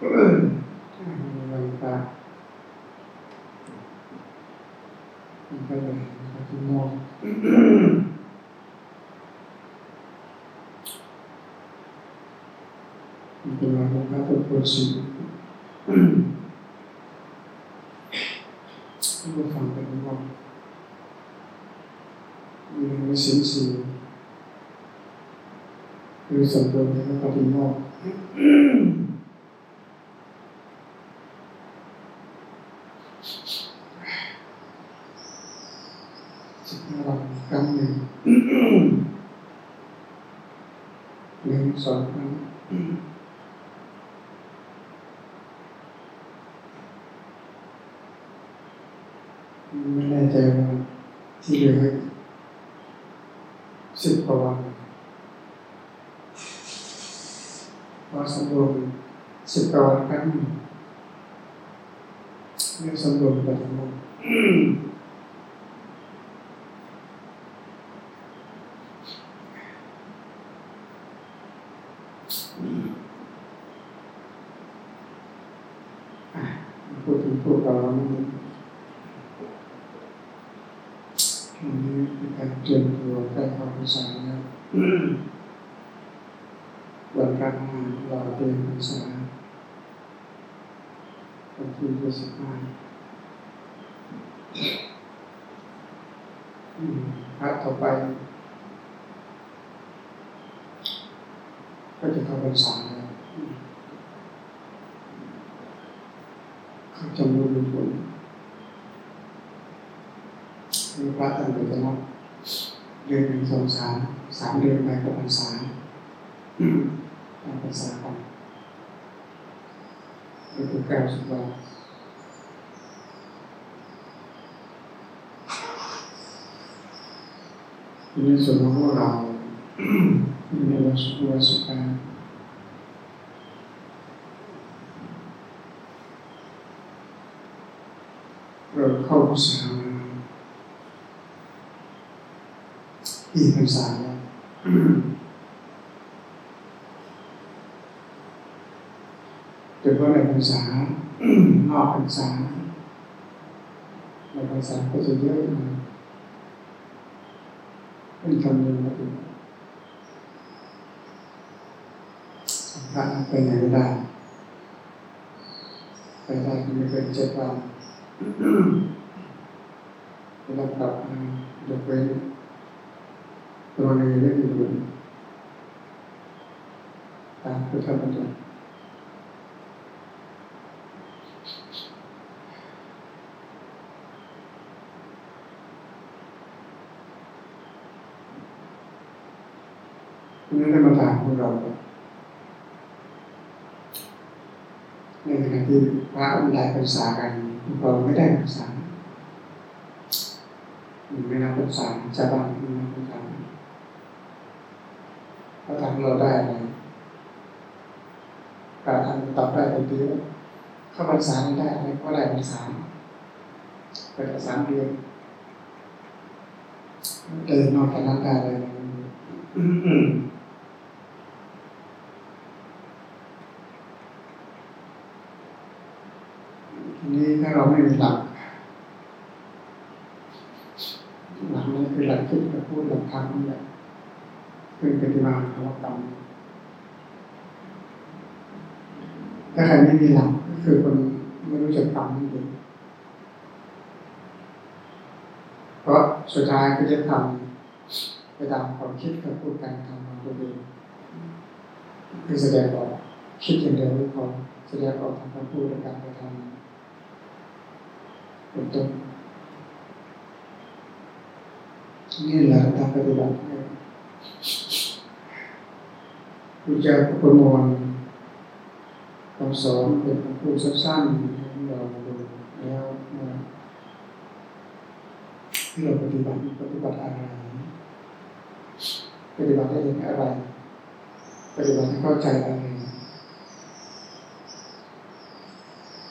วันตามันก็เลยมันก็มองมันเป็นวันของพระพุทธชินก็ฟังไปว่ามีในสิ่งสิ่งคือสมบูรณ์ในพระปฏิโมกข์สิบห้าวันครั้งหนึ่งหนึ่ง สองครั้งไม่แน่ใจว่าที่เหลือสิบกว่าวันพอสมรวมสิบกว่าวันครั้งหนึ่งเรียกสำรวมแบบนั้นพูดถึงพวกเรานี่อันนี้เป็นการเตรียมตัวใกล้เข้าพรรษาแล้ววันกลางงานเราเตรียมพรรษาวันที่ยี่สิบห้า พระต่อไป ก็จะเข้าพรรษาแล้วเขาจะรู้ผลมีพระตั้งแต่จะนับเดือนหนึ่งสองสามสามเดือนไปก็พรรษาพรรษากันก็คือเก้าสิบวัน ในส่วนของพวกเราในวันสุขวันสุขการเราเข้าพรรษาอีกพรรษาแล้วโดยเฉพาในพรรษานอกพรรษาในพรรษาก็จะเยอะหนะ เป็นคำนึงนะคุณพระไปไหนไม่ได้ ไปได้ไม่เกินเจ็ดวันเวลากลับมายกเว้นตัวในเรื่องอื่นตามพุทธบัญญัติ นี่ได้มาถามพวกเราในขณะที่พระบรรยายภาษากันพวกเราไม่ได้ภาษาไม่นับภาษาชาวบ้านไม่นับภาษาเขาทำเราได้อะไรการทำตอบได้ทันทีเข้าภาษาไม่ได้อะไรเพราะอะไรภาษาเป็นภาษาเรียนเดินนอกจากนั้นได้เลยทีนี้ถ้าเรา ไม่มีหลักหลักนี้คือหลักคิดกับพูดหลักทำนี่แหละคือปฏิบัติของกรรมถ้าใครไม่มีหลักก็คือคนไม่รู้จักกรรมนั่เองเพราะสุดท้ายก็จะทำไปตามความคิดกับพูดการทำของตัวเองคือแสดงออกคิดอย่างเดียวไม่พอแสดงออกทางคำพูดและการกระทำ เป็นต้นนี่แหละการปฏิบัติพระเจ้าพระประมวลคำสอนเป็นคำพูดสั้นๆเราดูแล้วที่เราปฏิบัติปฏิบัติอะไรปฏิบัติได้ยังอะไร ปฏิบัติให้เข้าใจอะไร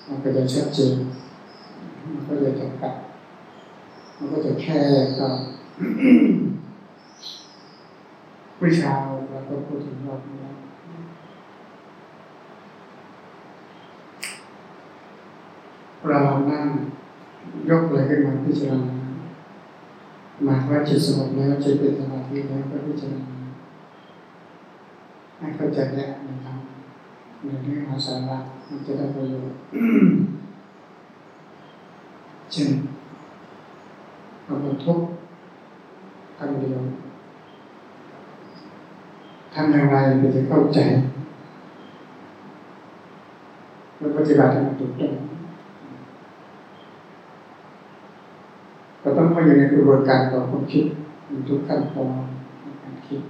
มันก็จะชัดเจน ก็จะจำกัด มันก็จะแค่ก็วิชาเราก็พูดถึงรอบนี้เรานั่งยกอะไรขึ้นมาพิจารณาหมายว่าจิตสงบแล้วจิตเป็นสมาธิแล้วก็พิจารณาให้เข้าใจแยกนะครับในเรื่องของสาระมันจะได้ประโยชน์ เช่นคำว่าทุกข์คำเดียวทำอย่างไรถึงจะเข้าใจแล้วปฏิบัติให้มันถูกต้องเราต้องเข้าอยู่ในกระบวนการของความคิดมีทุกขั้นตอนในการคิด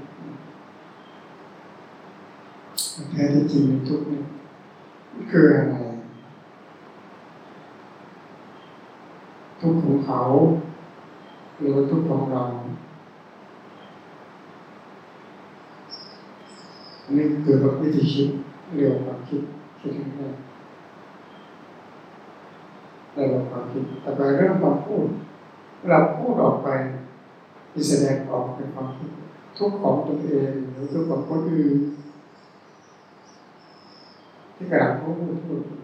แท้ที่จริงทุกนี่คืออะไร ทุกของเขาหรือว่าทุกของเราอันนี้คือวิธีคิดเรียกว่าความคิดคิดครั้งแรกเรียกว่าความคิดแต่ไปเรื่องความพูดเราพูดออกไปที่แสดงออกเป็นความคิดทุกของตัวเองหรือทุกของคนอื่นที่กระดับพูดพูด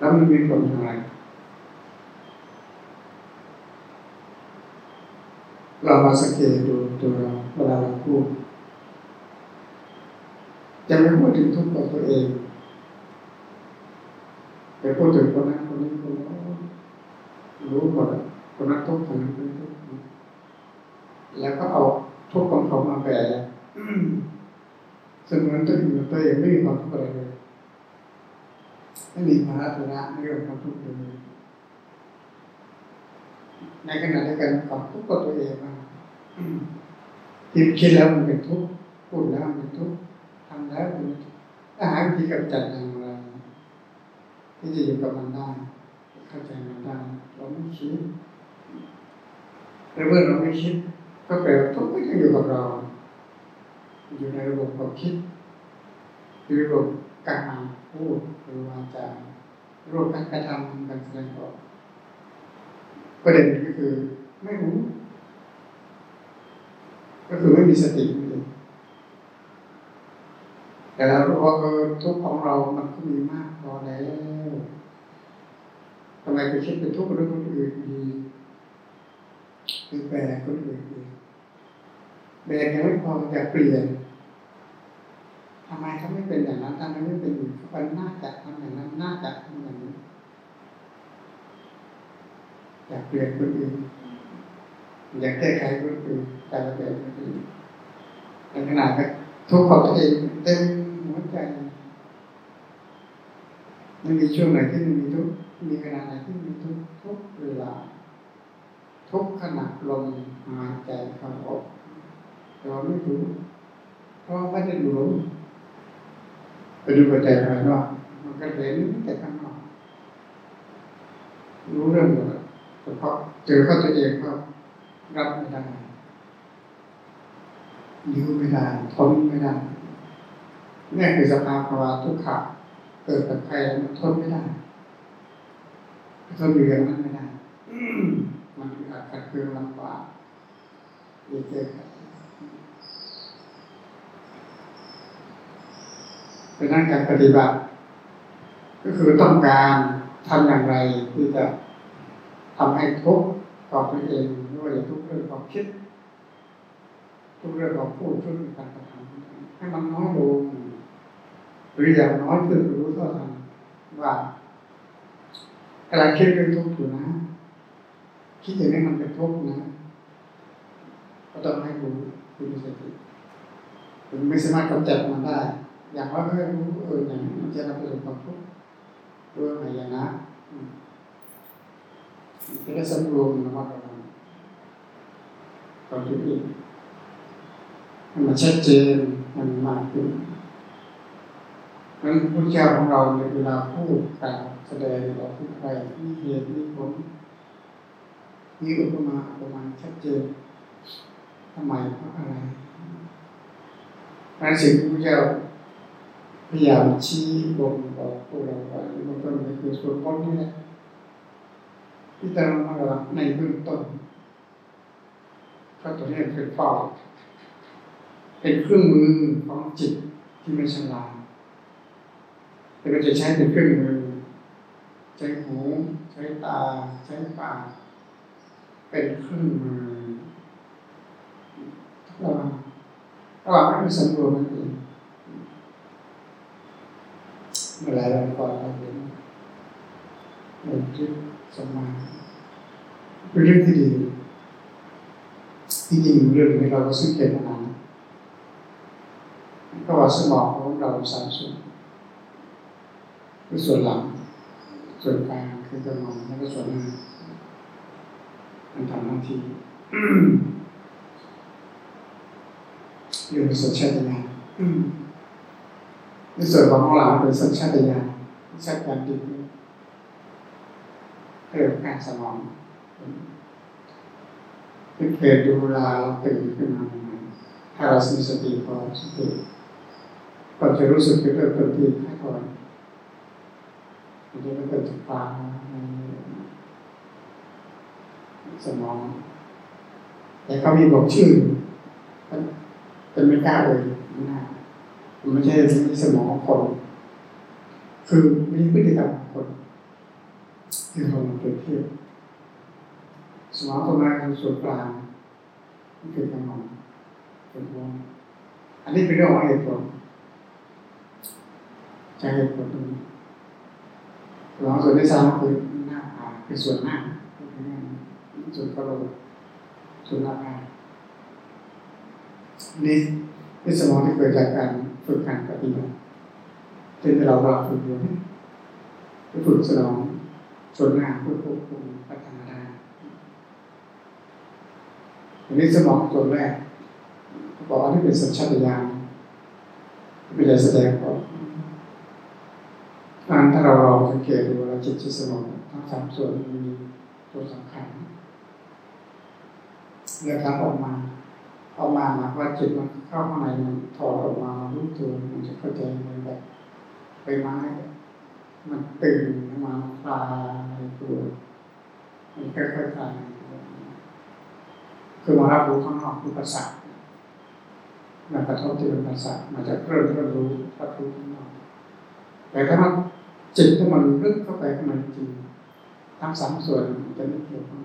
แล้วมันมีผลอย่างไรเรามาสังเกตดูตัวเราเวลาเราพูดจะไม่พูดถึงทุกข์ของตัวเองไปพูดถึงคนนั้นคนนี้คนนั้นรู้หมดคนนั้นทุกข์คนนั้นคนนี้ทุกข์แล้วก็เอาทุกข์ของเขามาแปลเสมือนตัวเองตัวเองไม่มีความทุกข์อะไรเลย ไม่มีภาระภาระในเรื่องความทุกข์เลยในขณะเดียวกันความทุกข์กับตัวเองมาคิดคิดแล้วมันเป็นทุกข์พูดแล้วมันเป็นทุกข์ทำแล้วมันถ้าหาวิธีกำจัดอย่างไรที่จะอยู่กับมันได้เข้าใจมันได้เราไม่คิดแต่เมื่อเราไม่คิด ก็แปลว่าทุกข์ก็ยังอยู่กับเรา อยู่ในระบบความคิดอยู่ในระบบการพูด หรือวาจาระบบการกระทำการแสดงออกประเด็นก็คือไม่รู้ ก็คือไม่มีสติเลยแต่เรารู้ว่าทุกข์ของเรามันก็มีมากพอแล้วทำไมไปคิดเป็นทุกข์เรื่องคนอื่นดีหรือแบกคนอื่นดีแบกยังไม่พออยากเปลี่ยน ทำไมเขาไม่เป็นอย่างนั้นทำไมไม่เป็นวันน่าจะทำอย่างนั้นน่าจะทำอย่างนี้อยากเปลี่ยนคนอื่นอยากแก้ไขคนอื่นแต่ละแบบคนอื่นในขณะก็ทุกข์ของตัวเองเต็มหัวใจไม่มีช่วงไหนที่ไม่มีทุกข์มีขณะไหนที่มีทุกข์ทุกเวลา ทุกขณะลมหายใจเข้าออกแต่ว่าไม่รู้เพราะไม่ได้ดูลม ไปดูปัจจัยภายนอกมันก็เห็นแต่ข้างนอก รู้เรื่องหมดแต่พอเจอเข้าตัวเองก็รับไม่ได้ยื้อไม่ได้ทนไม่ได้นี่คือสภาพภาวะทุกข์เกิดกับใครมันทนไม่ได้ทนอยู่อย่างนั้นไม่ได้มันอาจจะเคืองลำบากเยอะๆเป็นนั่นการปฏิบัติ ก็คือต้องการทำอย่างไรที่จะทำให้ทุกข์กับตัวเองด้วยทุกเรื่องของคิด ทุกเรื่องของพูดทุกเรื่องการกระทำให้มันน้อยลงหรืออย่างน้อยคือรู้เท่าทันว่าอะไรคิดเป็นทุกข์อยู่นะคิดอย่างนี้มันเป็นทุกข์นะก็ต้องให้รู้คือมีสติถึงไม่สามารถกำจัดมันได้ อย่างว่าเออรู้เอออย่างนี้มันจะนำไปสู่ความทุกข์เรื่องอะไรอย่างนั้นจะได้สำรวมระมัดระวังตอนที่อีกให้มันชัดเจนมันมากขึ้นนั้นพุทธเจ้าของเราในเวลาพูดกล่าวแสดงเราพูดไปมีเหตุมีผลมีอุปมาอุปมาชัดเจนทำไมเพราะอะไรนั้นสิ่งที่พระเจ้า พยายามชี้บ่งบอกพวกเราว่าเบื้องต้นก็คือส่วนต้นนี่แหละที่จะมาระในเบื้องต้นก็ตัวนี้เป็นเฝ้าเป็นเครื่องมือของจิตที่ไม่ฉลาดแต่เราจะใช้เป็นเครื่องมือ ใช้หู ใช้ตา ใช้ปากเป็นเครื่องมือระหว่างระหว่างไม่สำรวมนั่นเอง มื่อไรเราก่อนเราเห็นเห็นที่สมาเป็นเรื่องที่ดีที่จริงเรื่องนี้เราก็สังเกตมานานก็ว่าสมองของเราสามส่วนคือส่วนหลัง ส่วนกลางคือกำลังแล้วก็ส่วนหน้ามันทำหน้าที่เรื่องสัญชาตญาณ ในส่วนของเราเป็นสัญชาตญาณสัญชาตญาณดิบเกิดการสมองเป็นเกิดดูเวลาเราตื่นขึ้นมาถ้าเรามีสติพอสติก็จะรู้สึกเกิดเกิดที่ให้ก่อนมันจะเกิดจากตาสมอง แต่เขามีบอกชื่อเป็นไม่กล้าเลย มันไม่ใช่สมองของคน คือมีพฤติกรรมของคนที่เราเปรียบเทียบสมองตรงนั้นคือส่วนกลางนี่คือสมองเป็นวงอันนี้เป็นเรื่องของเหตุผลใช้เหตุผลตรงนี้สมองส่วนที่สามคือหน้าผากคือส่วนหน้าส่วนกระโหลกส่วนหน้าผากนี่เป็นสมองที่เกิดจากการ ฝึกการปฏิบัติเช่นเราเราฝึกอยู่ไปฝึกสมองส่วนหน้าเพื่อควบคุมพัฒนาได้อันนี้สมองส่วแรกบอกว่านี่เป็นสัญชาตญาณไม่ได้แสดงออกการถ้าเราลองสังเกตดูเราจิตที่สมองทั้งสามส่วนมีตัวสำคัญเมื่อทำออกมา ออกมาหมายว่าจิตมันเข้าข้างในมันถอดออกมารู้ตัวมันจะเข้าใจมันแบบใบไม้มันตื่นมาคลายตัวมันค่อยๆคลายคือมารับรู้ข้างนอกคือภาษามันกระทบที่เป็นภาษามันจะเริ่มเริ่มรู้รับรู้ข้างนอกแต่ถ้ามันจิตถ้ามันลึกเข้าไปข้างในจริงทั้งสามส่วนมันจะไม่เกี่ยวข้าง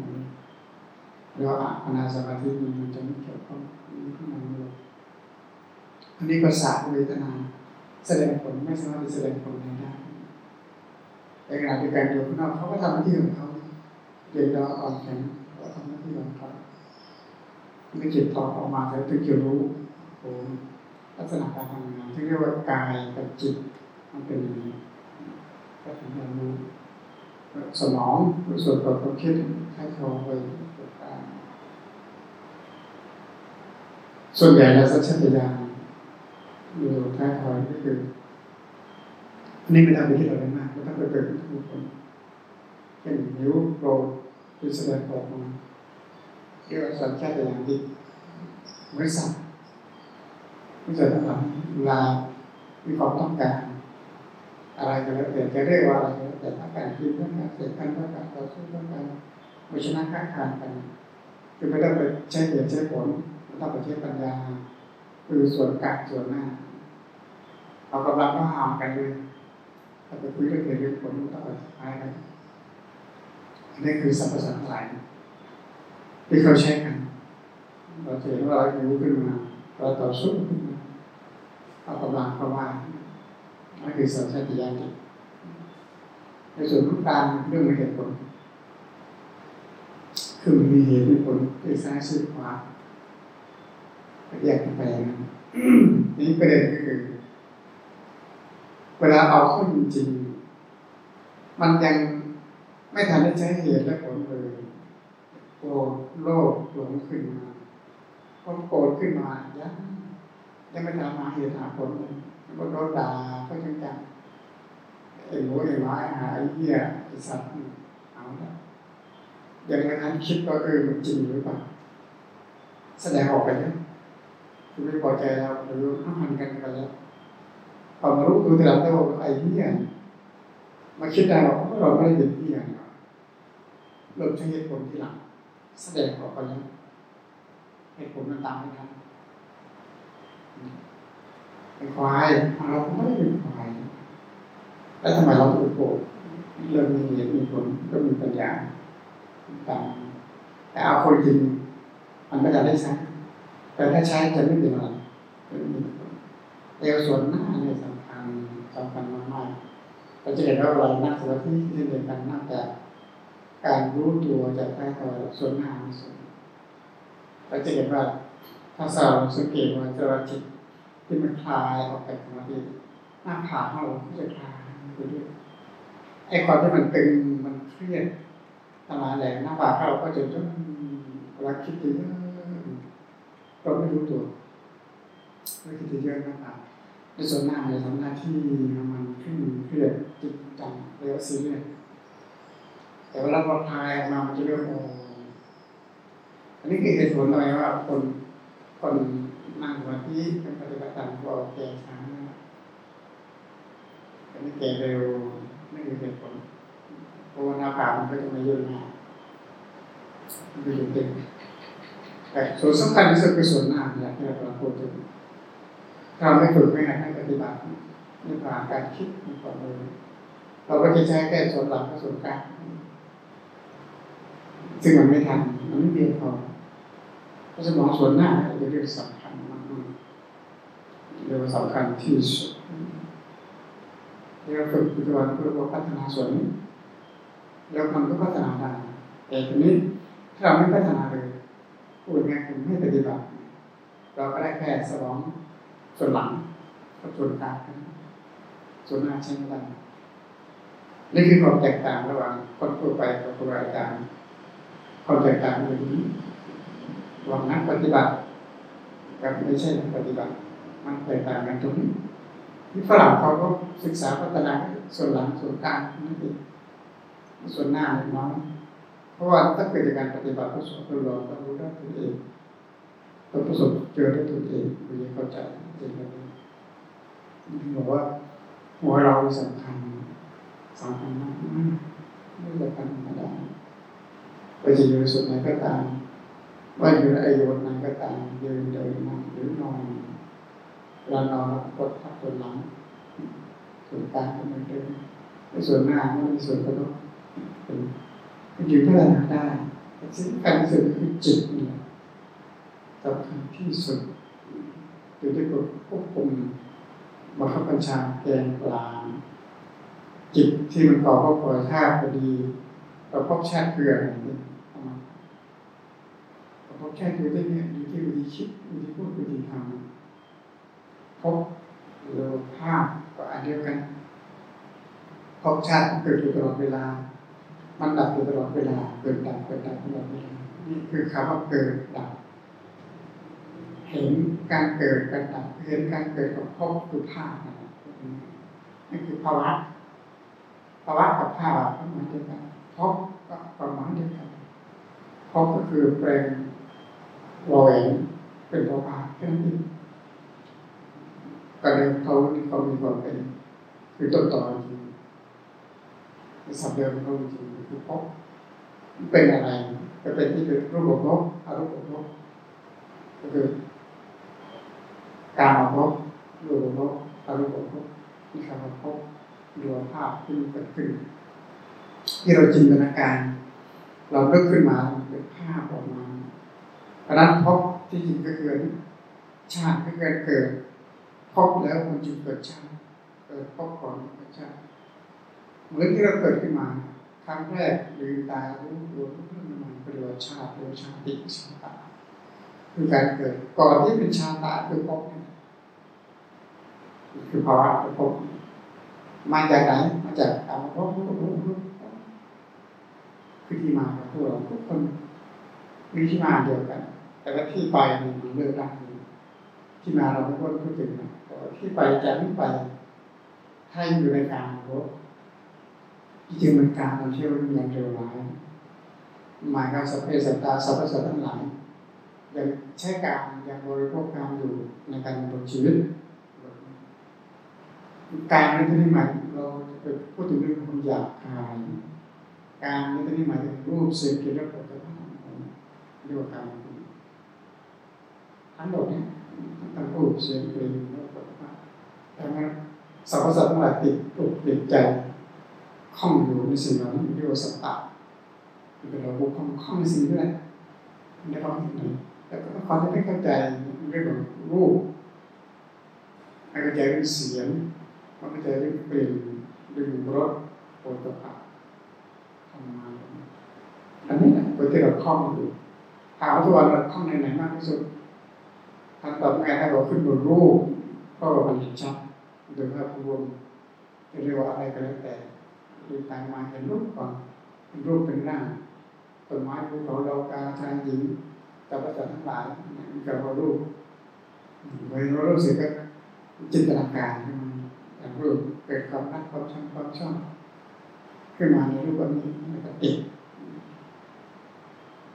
เรียกว่าอานาสมาธิมันจะไม่เกี่ยวข้อง ข้างในเลยอันนี้ภาษาเวทนา แสดงผลไม่สามารถจะแสดงผลได้ในขณะเดียวกันอยู่ข้างนอกเขาก็ทำหน้าที่ของเขาเด็กเราอ่อนแข็งเขาทำหน้าที่ของเขาไม่จิตถอดออกมาแล้วถึงจะรู้โอ้ลักษณะการทำงานที่เรียกว่ากายกับจิตมันเป็นยังไงก็ถึงจะรู้สมองรู้ส่วนประกอบคิดให้ทองไป ส่วนใหญ่แล้วสัญชาตญาณอยู่ท้ายทอยก็คืออันนี้ไม่ต้องไปคิดอะไรมากไม่ต้องไปเกิดทุกคนเป็นนิ้วโกรธคือแสดงออกมาเรียกว่าสัญชาตญาณดิเหมือนสัตว์ไม่ใช่ต้องทำเวลามีความต้องการอะไรก็แล้วแต่จะเรียกว่าอะไรก็แล้วแต่ต้องการกินต้องการเสพกันต้องการต่อสู้ต้องการไม่ชนะค้าขายกันคือไม่ต้องไปใช้เหตุใช้ผล ต้องไปใช้ปัญญา คือส่วนกลางส่วนหน้าเอากำลังก็ห่ามกันเลยถ้าไปคุยเรื่องเหตุเรื่องผลมันต้องไปท้ายกันอันนี้คือสัมปสังหลายที่เขาใช้กันเราเห็นว่าเราอยู่ขึ้นมาเราต่อสู้ขึ้นมาเอากำลังเข้ามานั่นคือสัญชาตญาณในส่วนของการเรื่องเหตุผลคือมีเหตุมีผลที่ซ้ายสุดขวา แยกไปนะนี่ประเด็นก็คือ เวลาเอาเข้าจริง มันยังไม่ทันได้ใช้เหตุและผลเลยโกรธโลภหลงขึ้นมาพอโกรธขึ้นมายังยังไม่ทันมาเหตุหาผลเลยก็โดนด่าก็จังจังไอ้หมูไอ้หมาไอ้หาไอ้เหี้ยไอ้สัตว์เอาละยังไม่ทันคิดว่าเออมันจริงหรือเปล่าแสดงออกไปแล้วคือ ไม่พอใจแล้วหรือห้ามกันกันแล้วพอมารู้ตัวทีหลังได้ว่าไอ้เหี้ยมาคิดได้ว่าเราไม่ได้เป็นเหี้ยเริ่มใช้เหตุผลที่หลัง แสดงออกไปแล้วเหตุผลมันตามไม่ทันเป็นควายเราไม่ได้เป็นควายแล้วทำไมเราต้องโกรธเรื่องมีเหตุมีผลก็มีปัญญาตามแต่เอาคนจริงมันก็จะได้ใช้ แต่ถ้าใช้จะไม่เป็นอะไรเอวส่วนหน้าเนี่ยสำคัญสำคัญมากๆเราจะเห็นว่าเรานั่งสมาธิที่เรียนกันนั่งแต่การรู้ตัวจากใต้ตัวส่วนหน้าส่วนเราจะเห็นว่าถ้าเราสังเกตว่าจะจิตที่มันคลายออกจากสมาธิหน้าผาของเราจะคลายไปด้วยไอ้ความที่มันตึงมันเครียดทำลายแรงหน้าผากเราก็จะจนเวลาคิดถึงาไม่รู้ตัวไม่คิดถึงเยอะหน้าผากในส่วนหน้ามันทำหน้าที่มันขึ้นเครียดจิตจังเรียกว่าซีเรียสแต่เวลาเราคลายออกมามันจะเริ่มโอ้อันนี้คือเหตุผลทำไมว่าคนคนนั่งสมาธิเป็นปฏิบัติธรรมก็แก่ช้าอันนี้แก่เร็วไม่มีเหตุผลเพราะว่าหน้าผากมันก็จะไม่ย่นหน้ามันก็อยู่เต็ม แต่ส่วนสำคัญที่สุดคือส่วนหน้าเนี่ยที่เราพูดถึงเราไม่ฝึกไม่ให้ปฏิบัติในผ่านการคิดในความรู้เราก็จะใช้แค่ส่วนหลังกับส่วนกลางซึ่งมันไม่ทันมันไม่เพียงพอเพราะสมองส่วนหน้าเป็นเรื่องสำคัญมากเรื่องสำคัญที่สุดเราฝึกปัจจุบันเพื่อพัฒนาส่วนนี้แล้วมันก็พัฒนาได้แต่ทีนี้ถ้าเราไม่พัฒนาเลย พูดง่ายคือไม่ปฏิบัติ เราก็ได้แค่สมองส่วนหลังกับส่วนกลางส่วนหน้าใช้ไม่ได้นี่คือความแตกต่างระหว่างคนทั่วไปกับครูอาจารย์ความแตกต่างอยู่นี้ระหว่างนักปฏิบัติกับไม่ใช่นักปฏิบัติ มันแตกต่างกันตรงนี้ที่ฝรั่งเขาก็ศึกษาพัฒนาส่วนหลังส่วนกลางนั่นเองส่วนหน้าน้อย เพราะว่าถ้าเกิดจากการปฏิบัติประสบการณ์เราต้องรู้ได้ตัวเองต้องประสบเจอได้ตัวเองคุยเข้าใจจริงๆบอกว่าหัวเราสำคัญสำคัญมากไม่ใช่ธรรมดาไปจะอยู่สุดไหนก็ตามว่าอยู่ในอายุไหนก็ตามยืนเดินนั่งหรือนอนเรานอนกดทับส่วนหลังส่วนกลางก็เหมือนเดิมส่วนหน้าไม่มีส่วนกระทบ เป็นอยู่พัฒนาได้แต่สิ่งสำคัญที่สุดคือจิตนี่แหละสำคัญที่สุดอยู่ที่กฎควบคุมบังคับบัญชาแกนกลางจิตที่มันต่อก็ปล่อยธาตุพอดีเราพบชาติเกลืออะไรนี้เราพบชาติเกลือได้เนี่ยอยู่ที่วิธีคิดวิธีพูดวิธีทำพบหรือภาพก็อันเดียวกันพบชาติเกิดอยู่ตลอดเวลา มันดับอยู่ตลอดเวลา เกิดดับเกิดดับตลอดเวลา นี่คือคำว่าเกิดดับ เห็นการเกิดการดับ เห็นการเกิดของพบคือภาพนั่คือภาวะ ภาวะกับภาพก็เหมือนกันพบก็ประมาณเดียวกันพบก็คือแปลงวอแหวนเป็นภาวะแค่นั้นเองการเดิมเขาที่เขามีความเป็นคือต้นต่อจริงสับเดิมเขาจริง คือพบเป็นอะไรก็เป็นที่เป็นรูปของพบอารมณ์ของพบก็คือการมาพบรูปของพบอารมณ์ของพบที่คำว่าพบดูภาพที่มันเกิดขึ้นที่เราจินตนาการ เราเลิกขึ้นมาเป็นภาพออกมาเพราะนั้นพบที่จริงก็คือชาติก็เกิดเกิดพบแล้วมันจึงเกิดชาติเกิดพบก่อนเกิดชาติเหมือนที่เราเกิดขึ้นมา ครั้งแรกลืมตารู้ตัวขึ้นมาเป็นเรียชาติเรียชาติชาตาคือการเกิดก่อนที่เป็นชาตาคือพบคือภาวะคือพบมาจากไหนมาจากกรรมภพคือที่มาของพวกเราทุกคนมีที่มาเดียวกัน แต่ว่าที่ไปมันเลือกได้ที่มาเราไม่พ้นพูดถึงนะแต่ว่าที่ไปจะไม่ไปถ้าอยู่ในการร จริงมันการเราเชื่อว่ามันยังเร็วร้ายหมายความสัพเพสัตตาสัพพสัตทั้งหลายยังใช้การยังบริโภคการอยู่ในการดำรงชีวิต การในที่นี้หมายเราไปพูดถึงเรื่องความอยากคายการในที่นี้หมายถึงรูปเสียงกลิ่นรสผลิตภัณฑ์เรียกว่าการทั้งหมดเนี่ยทั้งรูปเสียงกลิ่นรสผลิตภัณฑ์แต่ว่าสรรพสัตว์ทั้งหลายติดอกติดใจ คล้องอยู่ในสิ่งเหล่านี้เรียกว่าสัตตะเป็นเราบุคคลคล้องในสิ่งนี้แหละไม่ต้องที่ไหนแต่ก็ความที่ไม่เข้าใจเรื่องของรูปไม่เข้าใจเรื่องเสียงไม่เข้าใจเรื่องกลิ่นเรื่องรสโผฏฐัพพะทำมาอันนี้แหละตัวที่เราคล้องอยู่ถามว่าทุกวันเราคล้องในไหนมากที่สุดทาตอบไงถ้เราขึ้นบนรูปก็มันเห็นชัดโดยภาพรวมเรียกว่าอะไรก็แล้วแต่ ดูตามมาเห็นรูปก่อนเป็นรูปเป็นร่างต้นไม้ภูเขาเรากาชายหญิงกับประจัทั้งหลายมันกับเรารูปเมื่อเรารู้สึกก็จินตนาการขึ้นอย่างรูปเกิดความรักความชังความชอบขึ้นมาในรูปแบบนี้มันก็ติด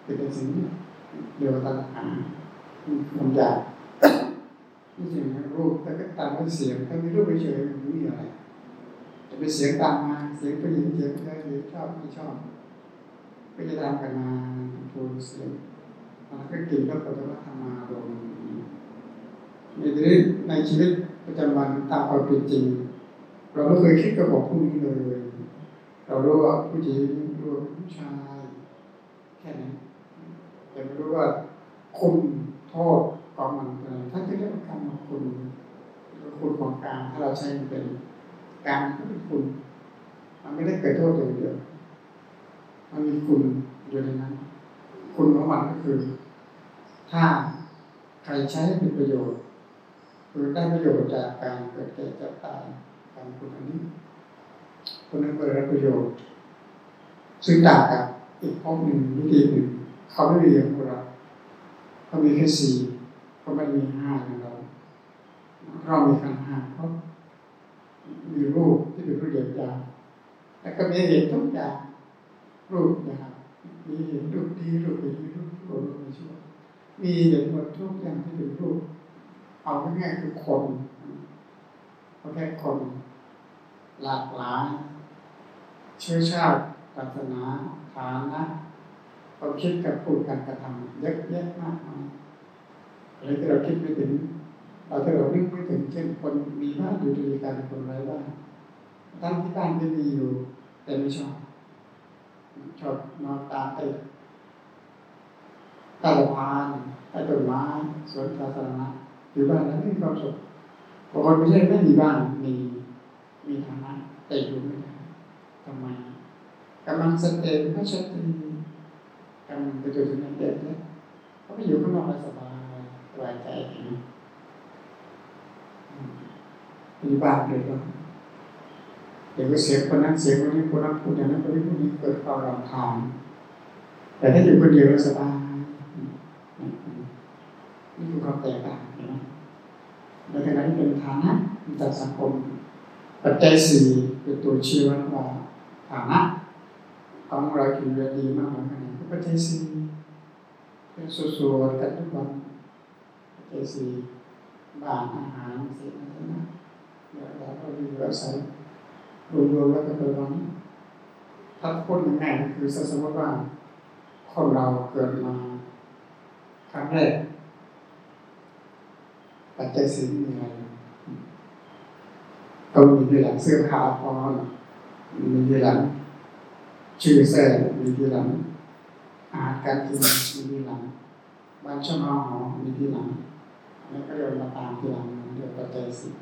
ติดในสิ่งเรียว่าตัณหาความอยากนี่สิ่งรูปแต่ก็ตามด้วยเสียงถ้ามีรูปเฉยๆมันไม่มีอะไร จะเป็นเสียงตามมาเสียงผู้หญิงเสียงผู้ชายชอบไม่ชอบก็จะตามกันมาพูดเสียงมันก็กินแล้วก็จะมาทำมาลงในชีวิตในชีวิตประจำวันตามความเป็นจริง เราไม่เคยคิดกับบอกพวกนี้เลย เรารู้ว่าผู้หญิงรู้ว่าผู้ชายแค่นั้นแต่ไม่รู้ว่าคุณโทษของมันเป็นถ้าจะเรียกว่าการของคุณคุณของกลางถ้าเราใช้มันเป็น การก็เป็นคุณ มันไม่ได้เกิดโทษอย่างเดียวมันมีคุณอยู่ในนั้น คุณของมันก็คือ ถ้าใครใช้เป็นประโยชน์คือได้ประโยชน์จากการเกิดแก่เจ็บตายการคุณอันนี้คนนั้นก็ได้ประโยชน์ ซึ่งต่างกับอีกพวกหนึ่งวิธีหนึ่งเขาไม่มีอย่างพวกเราเขามีแค่สี่เขาไม่มีห้าอย่างเราเรามีขันห้าเขา มีรูปที่เป็นรูปเดียวยาวแล้วก็มีเห็นทุกอย่างรูปนะครับมีเห็นรูปดีรูปไม่ดีรูปชั่วรูปไม่ชั่วมีเห็นหมดทุกอย่างที่เป็นรูป เอาง่ายๆคือคนเขาแค่คนหลากหลายเชื้อชาติศาสนาฐานะความคิดกับพูดการกระทำเยอะแยะมากมายอะไรที่เราคิดไม่ถึง เราที่เรานึกไม่ถึงเช่นคนมีบ้านอยู่ดีกันคนไร้บ้านทั้งที่บ้านไม่มีอยู่ แต่ไม่ชอบ ชอบนอนตามใต้ใต้สะพานใต้ต้นไม้สวนสาธารณะอยู่บ้านแล้วไม่มีความสุขบางคนไม่ใช่ไม่มีบ้านมีมีฐานะแต่อยู่ไม่ได้ทำไมกำลังสเตนก็ชัดเจนกำลังไปจุดนั้นเด็ดเลยเขาไปอยู่ข้างนอกสบายสบายใจนะ มีบ้านเลยก็เดี๋ยวก็เสียงคนนั้นเสียงคนนี้คนนั้นพูดอย่างนั้นคนนี้พูดนี้เกิดความรำคาญแต่ถ้าอยู่คนเดียวสบายนี่คือความแตกต่างนะในขณะที่เป็นฐานะจากสังคม ปัจจัยสี่เป็นตัวชี้วัดว่าฐานะของเราอยู่เรียนดีมากน้อยขนาดปัจจัยสี่เป็นส่วนๆกันทุกวันปัจจัยสี่บ้านอาหารเสียงอะไรนะแล้ว เราอยู่อาศัยรวมๆแล้วก็เป็นวันถ้าพูดง่ายๆคือสมมติว่าคนเราเกิดมาครั้งแรกปัจจัยสี่มีอะไรต้องมีที่หลังเสื้อผ้าพอมีที่หลังชื่อแท้มีที่หลังอาหารการกินมีที่หลังบ้านช่องหอมีที่หลังแล้วก็เรียนมาตามที่หลังเรียกปัจจัยสี่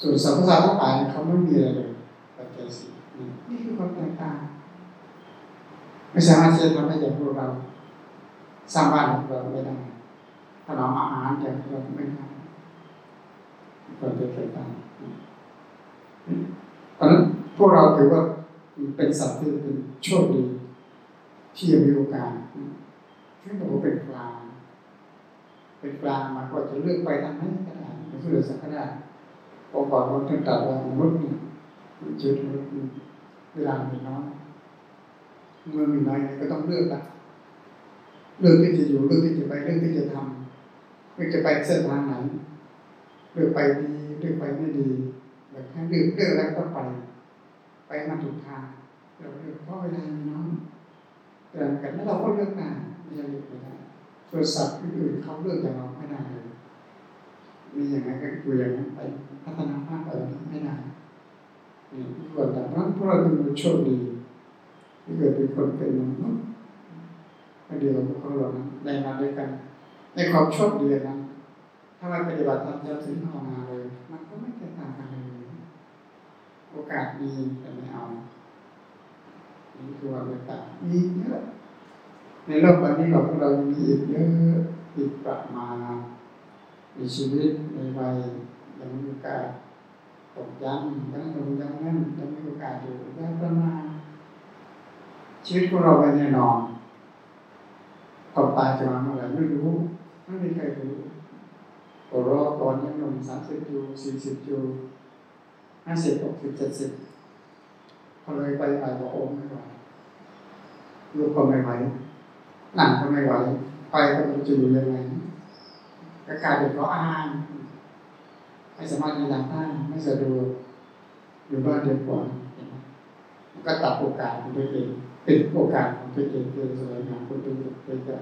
ส่วนสรรพสัตว์ทั้งหลายเขาไม่มีอะไรเลยปัจจัยสี่นี่คือความแตกต่างไม่สามารถที่จะทำให้อย่างพวกเราสร้างบ้านของเราไม่ได้ถนอมอาหารอย่างเราไม่ได้ความแตกต่างเพราะนั้นพวกเราถือว่าเป็นสัตว์ที่เป็นโชคดีที่ยังมีโอกาสที่บอกว่าเป็นกลางเป็นกลางมาก็จะเลือกไปทางไหนก็ได้ไม่เลือกสักก็ได้ องค์กรมันถึงตัดว่ามนุษย์เนี่ยชีวิตมนุษย์เวลามีน้อยเมื่อมีน้อยก็ต้องเลือกละเลือกที่จะอยู่เลือกที่จะไปเลือกที่จะทำเลือกจะไปเส้นทางไหนเลือกไปดีเลือกไปไม่ดีแบบให้เลือกเลือกแล้วก็ไป ไปมาถูกทางเราเลือกเพราะเวลามีน้อยเกินกันแล้วเราก็เลือกได้ไม่ใช่เลือกไม่ได้ส่วนสัตว์อื่นเขาเลือกอย่างเราไม่ได้เลย มีอย่างไรก็อยู่อย่างนั้นไปพัฒนาภาพไปไม่ได้วกเราเป็นโชคดีที่เกิดเป็นคนเป็นมนุษย์ก็เดียวบพวกเรานั้นได้มาด้วยกัน ในความโชคดีนั้นถ้าไม่ปฏิบัติตามที่สิ่งภาวนาเลย มันก็ไม่แตกต่างกันเลยโอกาสมีแต่ไม่เอานี่คือว่าโอกาสมีเยอะในโลกวันนี้เราพวกเรามีอีกเยอะอีกประมาณ ในชีวิตในวัยยังมีโอกาสตกย้ำยังลงยังนั่นยังมีโอกาสอยู่ยังประมาณชีวิตของเราไม่แน่นอนตอนตายจะมาเมื่อไหร่ไม่รู้ ไม่มีใครรู้ตัวรอตอนยังหนุ่มสามสิบอยู่สี่สิบอยู่ห้าสิบหกสิบเจ็ดสิบพอเลยไปไปบอกโอ้ไม่ไหวลูกก็ไม่ไหวหนังก็ไม่ไหวไปก็ไม่รู้จะอยู่ยังไง ก็กลายเป็นเขาอ้างไม่สามารถยืนหลังได้ไม่สะดวกอยู่บ้านเดียวกันก็ตัดโอกาสของตัวเองเป็นโอกาสของตัวเองเป็นสวยงามคนอื่นเป็นจะ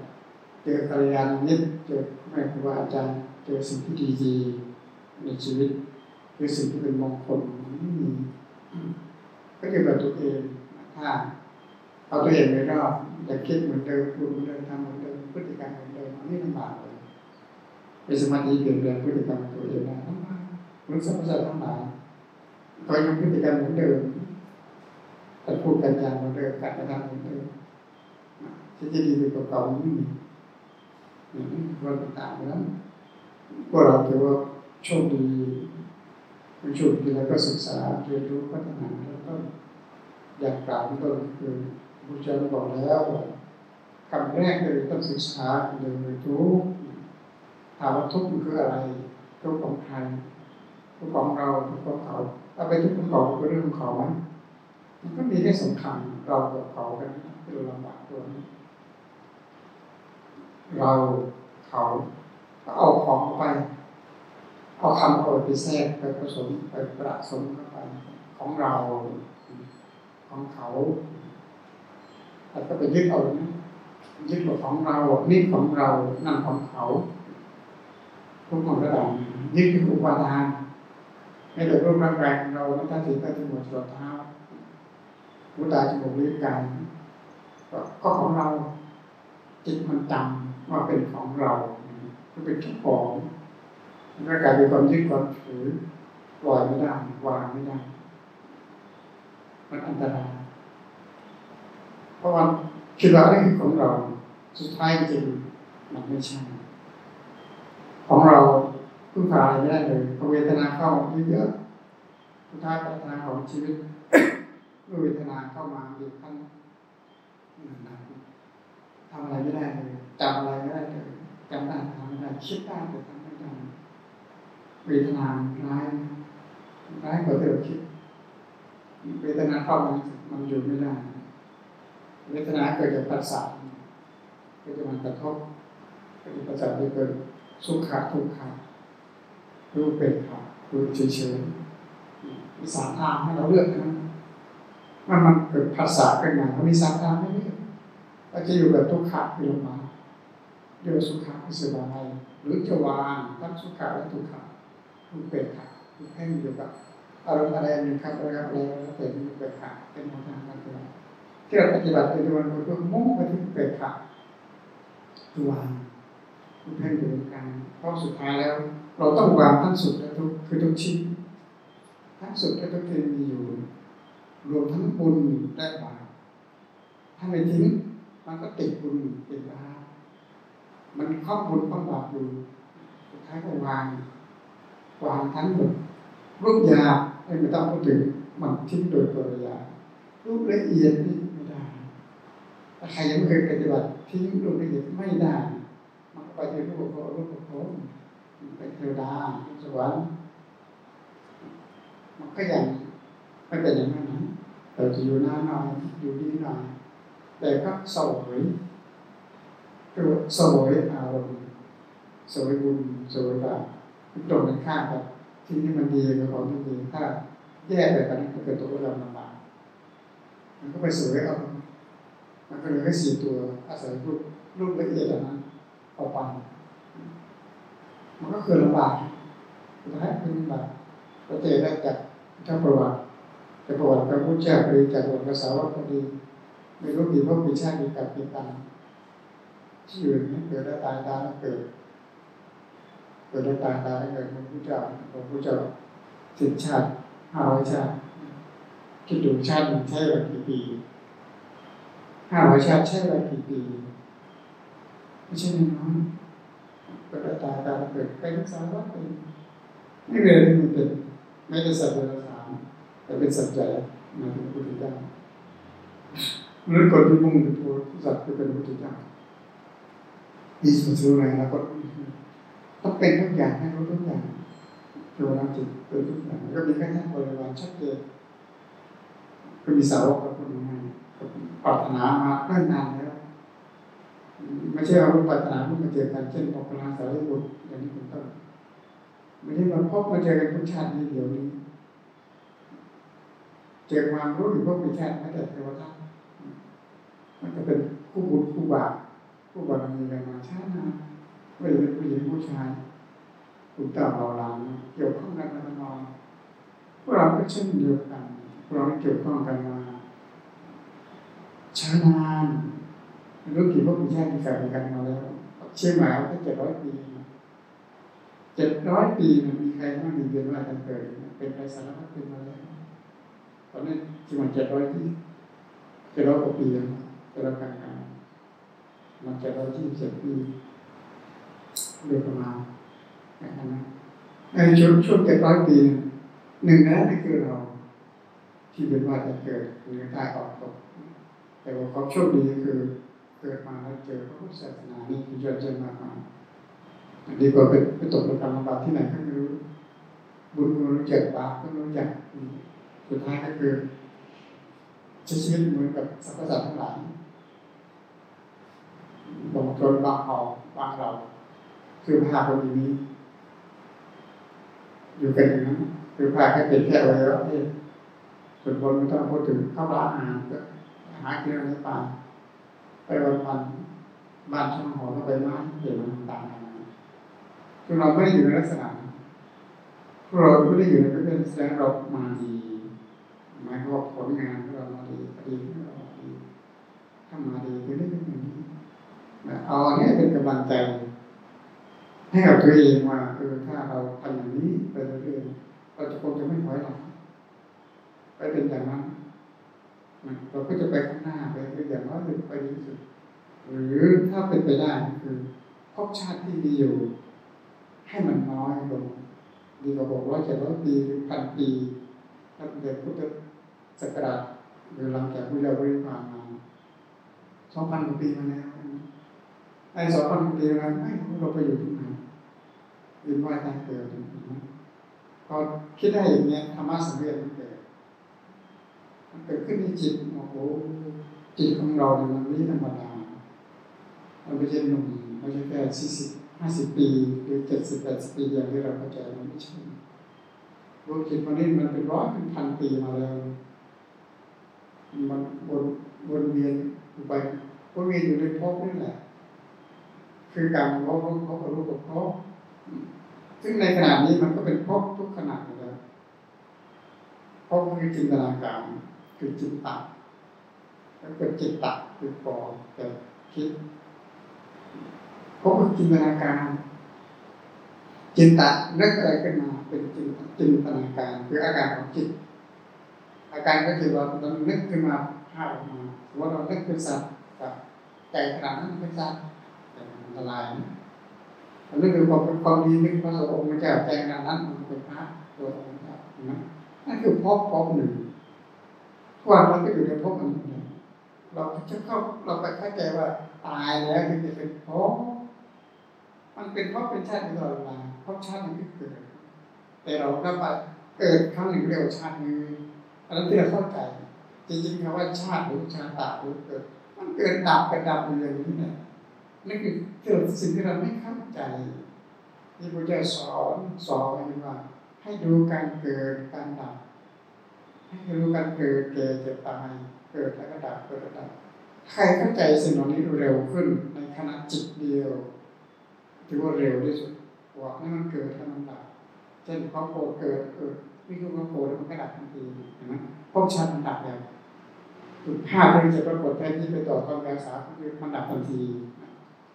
เจอกัลยาณมิตรเจอแม่ครูบาอาจารย์เจอสิ่งที่ดีๆในชีวิตคือสิ่งที่เป็นมงคลไม่มีก็อยู่กับตัวเองถ้าเอาตัวเองไม่รอดอยากคิดเหมือนเดิมพูดเหมือนเดิมทำเหมือนเดิมพฤติกรรมเหมือนเดิมอันนี้ลำบากเลย เป็นสมาธิเปลี่ยนแปลงพฤติกรรมตัวเองได้ทั้งหมดรู้สัมผัสทั้งหลายก็ยังพฤติกรรมเหมือนเดิมแต่พูดกันอย่างเหมือนเดิมการกระทำเหมือนเดิมที่จะดีไปกว่าเก่าไม่มีนี่เราต่างๆนั้นพวกเราถือว่าโชคดีเป็นโชคดีแล้วก็ศึกษาเรียนรู้พัฒนาแล้วก็อยากกล่าวที่ต้นคือพระเจ้าบอกแล้วคำแรกเลยต้องศึกษาเรื่องทุกข์ ถามว่าทุกข์มันคืออะไร ทุกข์ของใครทุกข์ของเราทุกข์ของเขาถ้าไปทุกข์ของเขาก็เรื่องของเขามันก็มีแค่สำคัญเรากับเขากันคือลำบากตัวนี้เราเขาเอาของไป เอาคำเอาไปแทรกไปผสมไปประสมเข้าไปของเรา ของเขาแล้วก็ไปยึดเอานะยึดว่าของเรานี่ของเรานั่นของเขา ทุกคนระดับยึดคืออุปาทานให้เกิดรูปร่างกายของเราไม่ท่าสีก็จะหมดรองเท้าหูตาจมูกลิ้นกายก็ของเราจิตมันจำว่าเป็นของเราคือเป็นเจ้าของร่างกายเป็นความยึดความถือปล่อยไม่ได้วางไม่ได้มันอันตรายเพราะว่าคิดว่านี่คือของเราสุดท้ายจริงมันไม่ใช่ ของเราพึ่งพาอะไรไม่ได้เลยพอเวทนาเข้าเยอะๆสุดท้ายปัญหาของชีวิตเมื่อเวทนาเข้ามาเบียดขั้นทำอะไรไม่ได้เลยจำอะไรไม่ได้เลยจำได้ทำไม่ได้คิดได้แต่ทำไม่ได้เวทนาร้ายร้ายกว่าที่เราคิดเวทนาเข้ามามันอยู่ไม่ได้เวทนาเกิดจากประสาทเกิดจากมันกระทบเกิดจากประสาทที่เกิด สุขะทุกขะรู้เป็นค่ะรู้เฉยๆมีสามทางให้เราเลือกนะมันมันเกิดภาษาขึ้นมามันมีสามทางให้เลือกเราจะอยู่แบบทุกขะคือลงมาเรียกว่าสุขะคือสบายหรือจะวางทั้งสุขะและทุกขะรู้เป็นค่ะรู้ให้มันอยู่กับอารมณ์อะไรหนึ่งครับอะไรอะไรแล้วเป็นเป็นค่ะเป็นทางการปฏิบัติที่เราปฏิบัติเป็นวันเพื่อมุ่งไปที่เป็นค่ะคือวาง ให้อยู่ในการเพราะสุดท้ายแล้ว เราต้องวางทั้งสุดและทุกคือทุกชิ้นทั้งสุดและทุกที่มีอยู่ รวมทั้งบุญและบาปถ้าไม่ทิ้งมันก็ติดบุญติดบาปมันครอบบุญครอบบาปอยู่สุดท้ายก็วางวางทั้งหมดรูปยาไม่ต้องพูดถึงมันทิ้งโดยปริยายรูปละเอียดนี่ไม่ได้ถ้าใครยังไม่เคยปฏิบัติทิ้งรูปละเอียดไม่ได้ ไปที่รูปโภรูปโภไปเทวดาสวรรค์มันก็ยังไม่เป็นอย่างนั้นนะแต่จะอยู่นานหน่อยอยู่ดีหน่อยแต่ก็สวยคือสวยอารมณ์สวยบุญสวยบาปตรงกันข้ามกับที่นี่มันดีกับของที่ดีถ้าแยกไปกันก็เกิดตัวเราลำบากมันก็ไปสวยเอามันก็เลยแค่สี่ตัวอาศัยรูปรูปละเอียดนั้น เอาไป มันก็คือลำบากสุดท้เป็นลำบากเราเจอได้จากเจ้าประวัติไปแต่ประวัติพระพุทธเจ้าก็ดีจากประวัติภาษาวกก็ดี ไม่รู้กี่พวกกี่ชาติกี่กับกี่ตังที่อยู่นี้เกิดแล้วตายตายแล้วเกิดเกิดแล้วตายตายแล้วเกิดพระพุทธเจ้าพระพุทธเจ้าสิบชาติห้าร้อยชาติคิดดูชาติหนึ่งใช้เวลากี่ปีห้าร้อยชาติใช้เวลากี่ปี ไม่ใช่น้อยเกิดแล้วตายตายแล้วเกิดไปรักษาวัดเป็นไม่เลยที่มันเป็นไม่ได้สัตว์เดรัจฉานแต่เป็นสัจจะมาถึงพระพุทธเจ้าหรือคนที่มุ่งถึงตัวสัตว์คือเป็นพระพุทธเจ้าดีสุดรู้อะไรแล้วก็ต้องเป็นทุกอย่างให้รู้ทุกอย่างตัวเราจิตเป็นทุกอย่างก็มีแค่ท่านบริวารชัดเจนก็มีสาวกกับคนงานปรารถนามาเนิ่นนานแล้ว ไม่ใช่ว่าปรารถนามาเจอกันเช่นปกราสารีบุตรอย่างนี้เป็นต้นไม่ใช่มาพบมาเจอกันทุกชาตินี้เดี๋ยวนี้ เจอความรู้หรือพวกมีชาติไม่แต่เทวทัตมันจะเป็นคู่บุญคู่บาปคู่บารมีกันมาชาตินะไม่ว่าจะเป็นผู้หญิงผู้ชายคุณตาเราหลังเกี่ยวข้องกันมาตลอดพวกเราก็เช่นเดียวกันพวกเราเกี่ยวข้องกันมาช้านาน รู้กี่พวกมีชาติมีกันกันมาแล้ว เชื่อหมายว่าเจ็ดร้อยปีเจ็ดร้อยปีมันมีใครบ้างมีเวียนว่ากันเกิดเป็นไปสารพัดเป็นมาแล้วตอนนี้ที่มันเจ็ดร้อยที่เจ็ดร้อยกว่าปีแล้วเจ็ดร้อยกลางๆมันเจ็ดร้อยที่สิบปีโดยประมาณนะครับในช่วงช่วงเจ็ดร้อยปีหนึ่งนั้นนี่คือเราที่เป็นว่าจะเกิดหรือตายออกตกแต่ว่าความโชคดีคือ เกิดมาแล้วเจอพระพุทธศาสนานี่คือยอดเยี่ยมมากมาดีกว่าไปไปตกในกรรมบาปที่ไหนก็ไม่รู้บุญก็รู้จักบาปก็รู้จักสุดท้ายก็คือใช้ชีวิตเหมือนกับสรรพสัตว์ทั้งหลายบางคนบางเขาบางเรา คือพาคนอย่างนี้ อยู่กันอย่างนั้นคือพาแค่เป็นแค่อวัยวะเพศส่วนบนไม่ต้องพูดถึงข้าวปลาอาหารก็หากินอะไรป่า ไปวันวันบ้านช่างหอก็ไปไม้เห็นมันต่างกันคือเราไม่ได้อยู่ในลักษณะพวกเราไม่ได้อยู่ในประเภทแสดงเรามาดีหมายความว่าผลงานของเรามาดีคดีของเราดีถ้ามาดีคือได้เป็นอย่างนี้เอาอันนี้เป็นกำลังใจให้กับตัวเองว่าเออถ้าเราทำอย่างนี้ไปเรื่อยๆเราจะคงจะไม่ถอยหลังไปเป็นอย่างนั้น เราก็จะไปข้างหน้าไปอย่างน้อยไปดีที่สุด หรือถ้าเป็นไปได้คือพบชาติที่ดีอยู่ ให้มันน้อยลงดีกว่าบอกว่าจะร้อยปีหรือพันปีถ้าเป็นพุทธศักราชหรือหลังจากพุทธบริพานมาสองพันกว่าปีมาแล้วไอ้สองพันกว่าปีมาไม่เราไปอยู่ที่ไหนยืนไหวตายเกิดพอคิดได้อย่างเงี้ยธรรมะสังเวชมันเกิด มันเกิดขึ้นในจิตโอ้โหจิตของเราเนี่ยมันไม่ธรรมดามันไม่ใช่หนุ่มไม่ใช่แค่สี่สิบห้าสิบปีหรือเจ็ดสิบแปดสิบปีอย่างที่เราเข้าใจมันไม่ใช่ดวงจิตมันนี่มันเป็นร้อยเป็นพันปีมาแล้ว มันวนวนเวียนไปวนเวียนอยู่ในภพนี่แหละ คือการภพภพรูปภพซึ่งในขณะนี้มันก็เป็นภพทุกขณะอยู่แล้วภพคือจินตนาการ คือจิตตัแล้วก็จิตตัคือปอแต่คิดภพคือจินตนาการ จินตะนึกอะไรขึ้นมาเป็นจินจินตนาการคืออาการของจิต อาการก็คือเราเรานึกขึ้นมาภาพออกมาว่าเรานึกเป็นสัตว์กับใจขนาดนั้นเป็นสัตว์แต่มันอันตรายนะมันนึกถึงความความดีนึกพระองค์มาจากใจขนาดนั้นมันเป็นพระตัวองค์เจ้านะนั่นคือพภพบหนึ่ง ทุกวันเราก็อยู่ในภพหนึ่งเราจะเข้าเราไปเข้าใจว่าตายแล้วถึงจะเป็นภพมันเป็นภพเป็นชาติตลอดเวลาภพชาติมันเกิดแต่เราก็ไปเกิดครั้งหนึ่งเรียกว่าชาตินึงอันนั้นที่เราเข้าใจจริงๆคำว่าชาติหรือชาติตาหรือเกิด มันเกิดดับกันดับอยู่อย่างนี้เนี่ยนั่นคือเกิดสิ่งที่เราไม่เข้าใจที่พระเจ้าสอนสอนไว้ว่าให้ดูการเกิดการดับ ให้รู้การเกิดแก่เจ็บตายเกิดแล้วก็ดับเกิดแล้วดับใครเข้าใจสิ่งเหล่านี้เร็วขึ้นในขณะจิตเดียวถือว่าเร็วที่สุดบอกให้มันเกิดให้มันดับเช่นความโกรธเกิดเกิดนี่คือความโกรธมันก็ดับทันทีเห็นไหมภพชาติมันดับแล้วภาพที่จะปรากฏแทนที่ไปต่อความรักษาคือมันดับทันที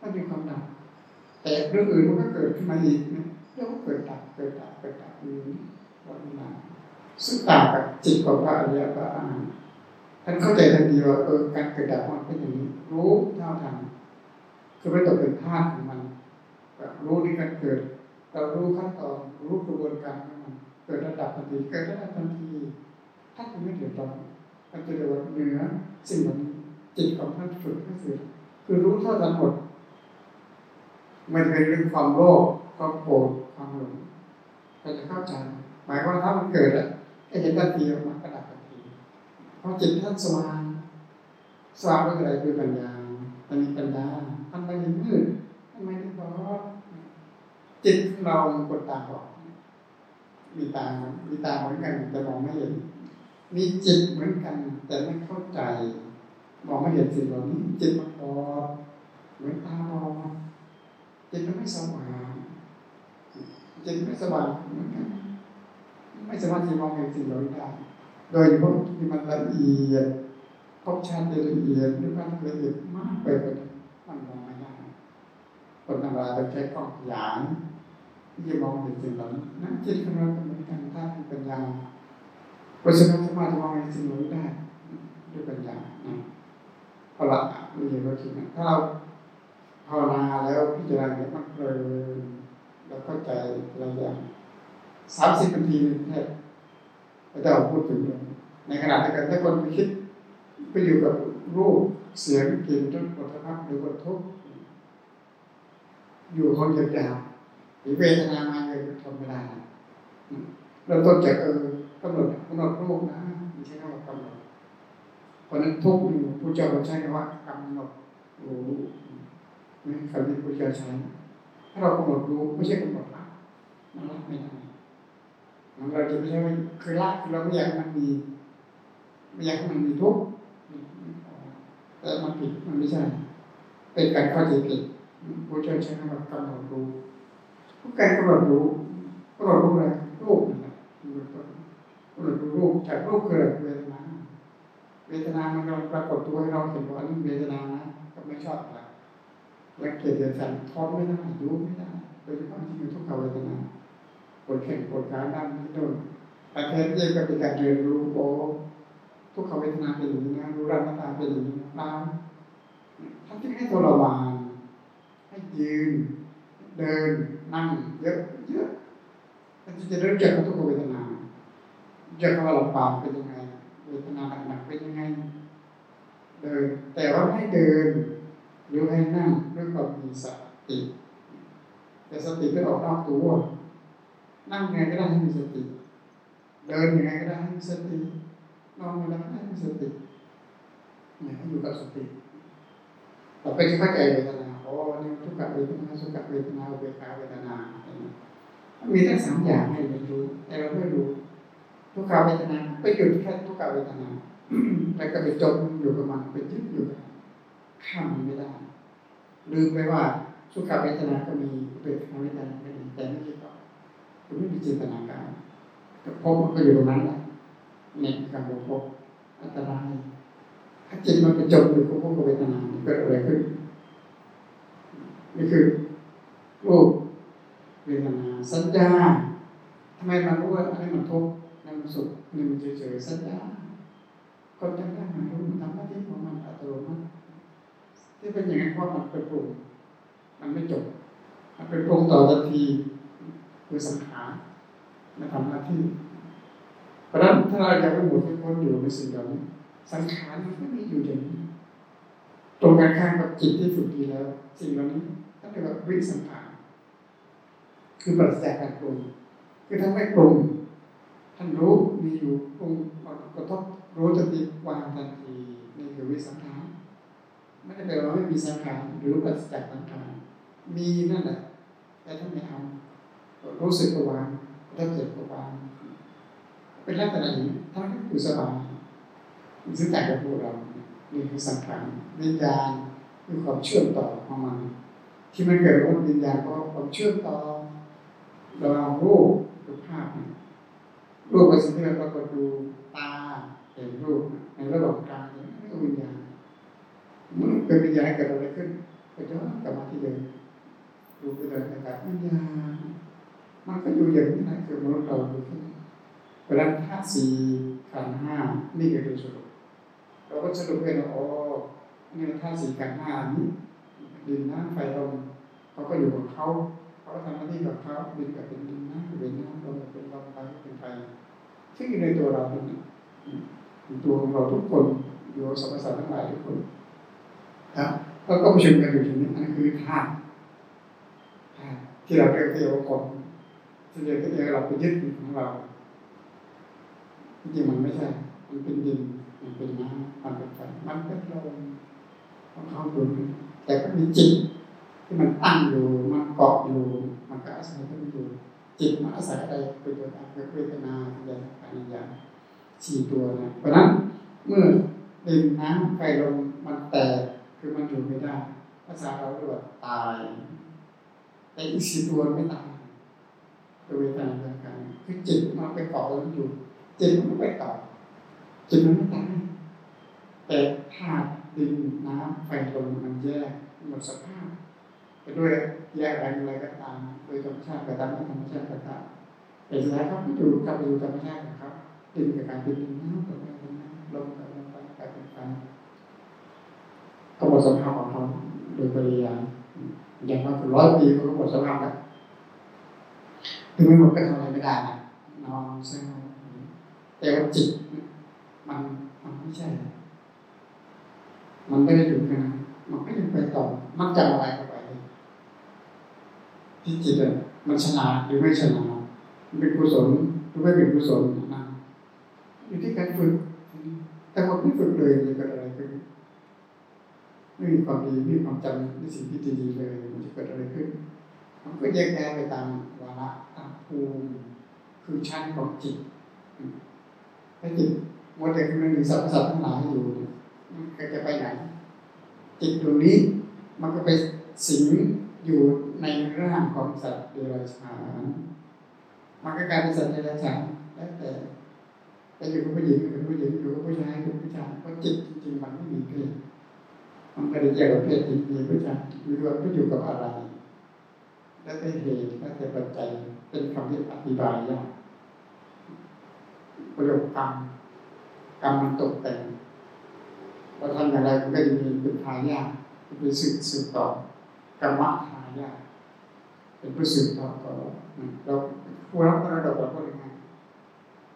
มันมีความดับ แต่เรื่องอื่นมันก็เกิดขึ้นมาอีกนะเรื่องก็เกิดดับเกิดดับเกิดดับอยู่วันนา ซึ่งต่างกับจิตของพระอริยพระอรหันต์ท่านเข้าใจทันทีว่าเออการเกิดดับมันเป็นอย่างนี้ รู้เท่าทันคือไม่ตกเป็นธาตุของมันแบบรู้ในการเกิด เรารู้ขั้นตอนรู้กระบวนการของมัน เกิดระดับทันทีเกิดระดับทันทีท่านไม่เดือดร้อนมันจะเรียกว่าเหนือสิ่งเหล่านี้จิตของท่านฝึกก็คือคือรู้เท่าทันหมดมันเป็นเรื่องความโลภความโกรธความหลงเราจะเข้าใจหมายว่าถ้ามันเกิดแล้ว ก็เห็นทันทีมันกระดับทันทีเพราะจิตท่านสว่างสว่างด้วยอะไรด้วยปัญญามันมีปัญญาท่านไม่ได้มืดท่านไม่ได้บอดจิตของเรากดตาบอดมีตามีตาเหมือนกันแต่มองไม่เห็น มีจิตเหมือนกัน แต่ไม่เข้าใจ มองไม่เห็นสิ่งเหล่านี้จิตมันบอดเหมือนตาบอดจิตมันไม่สว่างจิตไม่สว่างเหมือนกัน ไม่สามารถจะมองเห็นสิ่งเหล่านี้ได้โดยเฉพาะที่มันละเอียดพบชัดละเอียดหรือว่าละเอียดมากไปกว่านี้มันมองไม่ได้คนธรรมดาต้องใช้กล้องขยายที่จะมองเห็นสิ่งเหล่านี้นั่นจิตของเราเหมือนกันถ้าเป็นปัญญาเพราะฉะนั้นสามารถมองเห็นสิ่งเหล่านี้ได้ด้วยปัญญาพอละมีอย่างเราคิดนะถ้าเราภาวนาแล้วพิจารณาเนี่ยมันเพลินเราเข้าใจหลายอย่าง สามสิบนาทีแค่พระเจ้าพูดถึงในขณะเดียวกันถ้าคนไปคิดไปอยู่กับรูปเสียงกลิ่นรสผลิภัณฑ์หรือบททุกข์อยู่คนยาวๆหรือเวทนามาเลยทำไม่ได้เราต้นจากเออกำหนดกำหนดรูปนะไม่ใช่คำว่ากำหนดเพราะนั้นทุกข์อยู่ผู้เจ้าใช้คำว่ากำหนดรู้นี่คำที่ผู้เจ้าใช้ถ้าเรากำหนดรู้ไม่ใช่กำหนดละมันละไม่ได้ มันเราจะไม่ใช่คือละคือเราไม่อยากมันมีไม่อยากมันมีทุกข์แต่มันผิดมันไม่ใช่ เป็นการเข้าใจผิดผู้เจ้าใช้คำว่ากำหนดรู้ทุกการกำหนดรู้กำหนดรู้อะไรรูปนะรับกำหนดรู้รูปจากรูปคืออะไรเวทนาเวทนามันกำลังปรากฏตัวให้เราเห็นว่านี่เวทนานะก็ไม่ชอบอะไรและเกลียดสันทอนไม่ได้รู้ไม่ได้โดยเฉพาะที่มีทุกขเวทนา ปวดแขนปวดขาด้านนี้โดนแต่แทนที่จะเป็นการเรียนรู้โอ้ทุกขเวทนาเป็นอย่างนี้นะรู้รัตาเป็นอย่างนี้นะท่านที่ให้ทรมานให้ยืน เดินนั่งเยอะเยอะท่านจะรู้จักทุกขเวทนาเจะว่าลำบากเป็นยังไงเวทนาหนักๆเป็นยังไง เดิน แต่ว่าให้เดิน หรือให้นั่งด้วยความมีสติแต่สติไม่ออกนอกตัว นั่งยังไงก็ได้ให้มีสติ เดินยังไงก็ได้ให้มีสตินอนยังไงก็ได้ให้มีสติเนี่ยให้อยู่กับสติต่อไปจะเข้าใจเวทนาโอ้นี่ทุกขเวทนาสุขเวทนาอุเบกขาเวทนามีทั้งสามอย่างให้เรียนรู้ แต่เราไม่รู้ทุกขเวทนาไปหยุดแค่ทุกขเวทนาแล้วก็ไปจมอยู่กับมันไปยึดอยู่ข้ามมันไม่ได้ลืมไปว่าทุกขเวทนาก็มีอุเบกขาเวทนาก็มีแต่ไม่ใช่ คุณไม่มีจินตนาการพบมันก็อยู่ตรงนั้นแหละเนี่ยการพบอันตรายถ้าจิตมันไปจมอยู่กับพวกเวทนาเกิดอะไรขึ้นนี่คือรูปเวทนาสัญญาทำไมมันรู้ว่าอันนี้มันทุกข์นั่นมันสุขนี่มันเฉยๆสัญญาคนจำได้มันรู้มันทำหน้าที่ของมันอัตโนมัติที่เป็นอย่างนั้นเพราะมันเป็นปรุงมันไม่จบ มันเป็นปรุงต่อทันที คือสังขารมาทำหน้าที่ เพราะฉะนั้นถ้าเราอยากให้หมดทุกคนอยู่ในสิ่งเหล่านี้สังขารมันก็มีอยู่อย่างนี้ตรงกันข้ามกับจิตที่ฝึกดีแล้ว สิ่งเหล่านี้ก็เรียกว่าวิสังขารคือปราศจาการปรุงคือถ้าไม่ปรุงท่านรู้มีอยู่ปรุงกระทบรู้ทันทีวางทันทีนี่คือวิสังขารไม่ได้แปลว่าไม่มีสังขารหรือปราศจากสังขารมีนั่นแหละแต่ท่านไม่เอา รู้สึกก็วางถ้าเกิดก็วางเป็นลักษณะอย่างนี้ท่านก็อยู่สบายซึ่งแต่กับพวกเรานี่คือสังขารวิญญาณคือความเชื่อมต่อของมันที่มันเกิดว่าวิญญาณเพราะความเชื่อมต่อเราเอารูปหรือภาพรูปเป็นสิ่งที่เราปรากฏดูตาเห็นรูปในระบบกลางนี่ก็วิญญาณมันเป็นวิญญาณเกิดอะไรขึ้นก็จะกลับมาที่เดิมดูปเลยนะครับวิญญาณ มันก็อยู่อย่างนี้นะคือมนุษย์เราอยู่ที่นี่เพราะนั้นธาตุสี่ขันห้านี่คือตัวสรุปเราก็สรุปให้เราอ๋อนี่ธาตุสี่ขันห้านี้ดินน้ำไฟลมเขาก็อยู่กับเขาเขาทำหน้าที่กับเขาดินกับเป็นดินน้ำเป็นน้ำลมเป็นลมไฟเป็นไฟซึ่งอยู่ในตัวเราเป็นตัวของเราทุกคนอยู่สรรพสัตว์ทั้งหลายทุกคนครับแล้วก็ประชุมกันอยู่ตรงนี้อันคือธาตุที่เราเรียกเที่เรา คนที่เรียกที่เราไปยึดของเราจริงมันไม่ใช่ มันเป็นดิน มันเป็นน้ำมันเป็นไฟมันเป็นลมของเขาอยู่แต่ก็มีจิตที่มันตั้งอยู่ มันเกาะอยู่ มันก็อาศัยมันอยู่ จิตมันอาศัยอะไรเป็นตัวตามเวทนาสัญญาปัญญาสี่ตัวนะเพราะนั้นเมื่อดินน้ำไฟลมมันแตกคือมันอยู่ไม่ได้ภาษาเราเรียกว่าตายแต่อีกสี่ตัวไม่ตาย ตัวเวทนาต่างๆคือจิตมันไปเกาะมันอยู่ จิตมันไม่ไปเกาะจิตมันไม่ตายแต่ธาตุดินน้ำไฟลมมันแยกหมดสภาพไปด้วยแยกอะไรอะไรก็ตามโดยธรรมชาติก็ตามไม่ธรรมชาติก็ตามแต่สุดท้ายเขาไม่อยู่กับอยู่ธรรมชาติของเขาดินกับการเป็นดินน้ำกับการเป็นน้ำลมกับลมไฟกับเป็นไฟก็หมดสภาพของเขาโดยปริยายอย่างมาร้อยปีเขาก็หมดสภาพแล้ว ถึงไม่หมดก็ทำอะไรไม่ได้นะนอนเศร้าแต่ว่าจิตมันมันไม่ใช่ มันไม่ได้อยู่กันมันก็ยังไปต่อ มันจำอะไรเข้าไปที่จิตมันชนะหรือไม่ชนะมันเป็นกุศลหรือไม่เป็นกุศลนะอยู่ที่การฝึก แต่คนไม่ฝึกเลยจะเกิดอะไรขึ้นไม่มีความดีไม่มีความจำในสิ่งที่ดีๆเลยมันจะเกิดอะไรขึ้น มันก็แยกแยะไปตามวาระตามภูมิคือชั้นของจิตถ้าจิตมัวแต่คำนึงถึงสรรพสัตว์ทั้งหลายอยู่มันจะไปไหนจิตตรงนี้มันก็ไปสิงอยู่ในร่างของสัตว์เดรัจฉานมันก็กลายเป็นสัตว์เดรัจฉานแล้วแต่ไปอยู่กับผู้หญิงเป็นผู้หญิงอยู่กับผู้ชายเป็นผู้ชายเพราะจิตจริงๆมันไม่มีเพศมันไม่ได้แยกกับเพศจริงๆผู้ชายอยู่กับผู้อยู่กับอะไร แล้วแต่เหตุแล้วแต่ปัจจัยเป็นคำที่อธิบายยากประโยคกรรมกรรมมันตกแต่งเราทำอย่างไรมันก็จะมีเป็นทายาทเป็นสืบสืบต่อกรรมะทายาทเป็นผู้สืบต่อต่อเราผู้รับมรดกเราก็ยังไง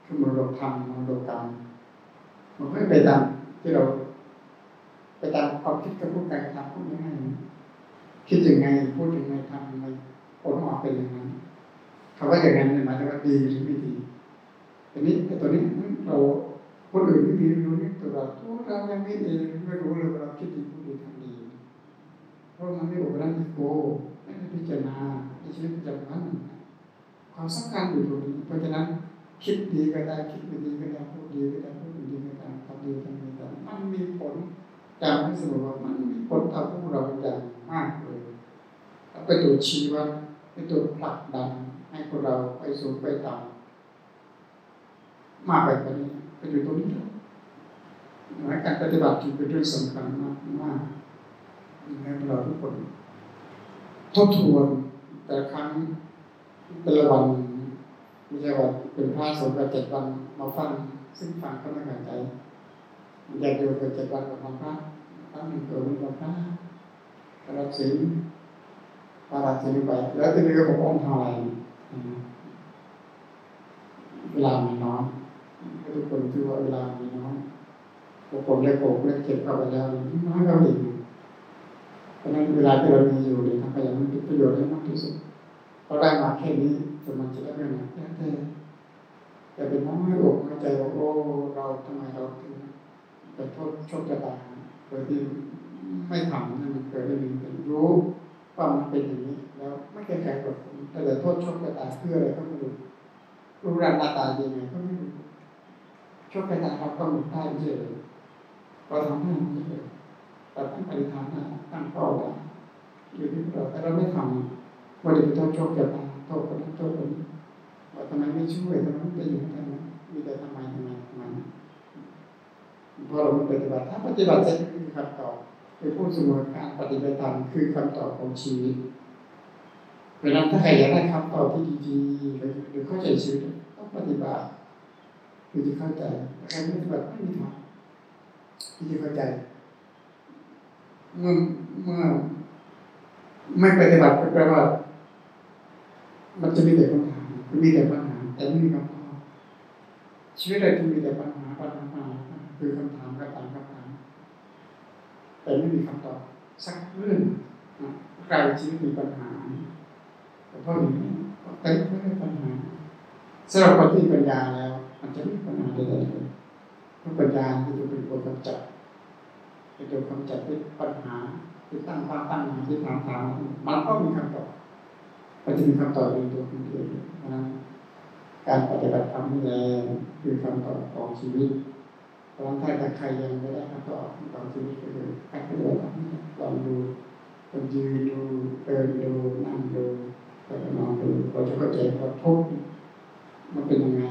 คือมรดกธรรมมรดกกรรมมันก็ไปตามที่เรา ไปตามความคิดกับพูดการทำพูดยังไงคิดยังไงพูดยังไงทำยังไง ผลออกเป็นอย่างนั้นคำว่าอย่างนั้นหมายถึงว่าดีหรือไม่ดีอันนี้ไอ้ตัวนี้เราคนอื่นไม่มีรู้นี่ตัวเราตัวเรายังไม่ดีไม่รู้เลยว่าเราคิดดีพูดดีทำดีเพราะมันไม่อบรมอีโก้ไม่ได้พิจารณาในชีวิตประจำวันความสำคัญอยู่ตรงนี้เพราะฉะนั้นคิดดีก็ได้คิดไม่ดีก็ได้พูดดีก็ได้พูดไม่ดีก็ได้ทำดีทำไม่ได้มันมีผลจำให้สมอว่ามันมีผลต่อพวกเราอย่างมากเลยเป็นตัวชี้วัด เป็นตัวผลักดันให้พวกเราไปสูงไปต่ำมากไปกว่านี้ก็อยู่ตรงนี้แลการปฏิบัติจึงเป็นเรื่องสำคัญมากมากให้เราทุกคน ทบทวนแต่ครั้งแต่ละวันไม่ใช่ว่าเป็นพระสงฆ์กับเจ็ดวันมาฟังซึ่งฟังก็ไม่เข้าใจอยากอยู่เจ็ดวันกับมาพระครั้งหนึ่งเกิดวันพระรับศีล พระรับศีไป แล้วทีนี้ก็ผมอ้อมทายเวลามีน้อยทุกคนคือว่าเวลามีน้อยบางคนเล็กโกเล็กเก็บเข้าไปแล้วน้อยเราเองเพราะนั้นเวลาที่เรามีอยู่เนี่ยทำไปอย่างนั้นเป็นประโยชน์ได้มากที่สุดเราได้มาแค่นี้สมันจะได้ไม่หนักแต่แต่เป็นน้อยอกน้อยใจว่าโอ้เราทำไมเราถึงไปโทษโชคชะตาโดยที่ไม่ทำนั่นมันเกิดได้มีเป็นรู้ ความันเป็นอย่างนี้แล้วไม่แก้ไขกับแต่แต่โทษโชคชะตาเพื่ออะไรก็ไม่รู้รู้รันตาตายังไงก็ไม่รู้โชคชะตาเราก็หมุนได้เฉยเราทำได้เฉยแต่ตั้งปฏิฐานได้ตั้งเป้าได้อยู่ที่เราแต่เราไม่ทำว่าจะไปโทษโชคชะตาโทษคนนั้นโทษคนนี้ว่าทำไมไม่ช่วยทำไมไม่ไปอยู่ทำไมมีแต่ทำไมทำไมทำไมพอเราไม่ปฏิบัติถ้าปฏิบัติเสร็จคือคำตอบ คือพูดเสมอการปฏิบัติธรรมคือคำตอบของชีวิตเพราะนั้นถ้าใครอยากได้คำตอบที่ดีๆหรือเข้าใจชีวิตต้องปฏิบัติคือจะเข้าใจใครไม่ปฏิบัติไม่มีทางที่จะเข้าใจ เมื่อเมื่อไม่ปฏิบัติแปลว่า มันจะมีแต่ปัญหามีแต่ปัญหา แต่ไม่มีคำตอบชีวิตเราจะมีแต่ปัญหาปัญหาปัญหาคือคำถามคำถามคำถาม แต่ไม่มีคำตอบสักเรื่องกลายชีวิตมีปัญหาเพราะอย่างนี้เต็มไปด้วยปัญหาสำหรับคนที่ปัญญาแล้วมันจะไม่มีปัญหาใดๆเลยเพราะปัญญาคือจะเป็นตัวกำจัดเป็นตัวกำจัดที่ปัญหาที่ตั้งตั้งตั้งมาที่ถามถามมันก็มีคำตอบมันจะมีคำตอบในตัวคนเดียวนะการปฏิบัติธรรมนี่แหละคือคำตอบของชีวิต เพราะถ้าใครยังไม่ได้คำตอบของชีวิตก็คือการปฏิบัติธรรมลองดูคนยืนดูเดินดูนั่งดูแล้วก็นอนดูเราจะเข้าใจว่าทุกข์มันเป็นยังไง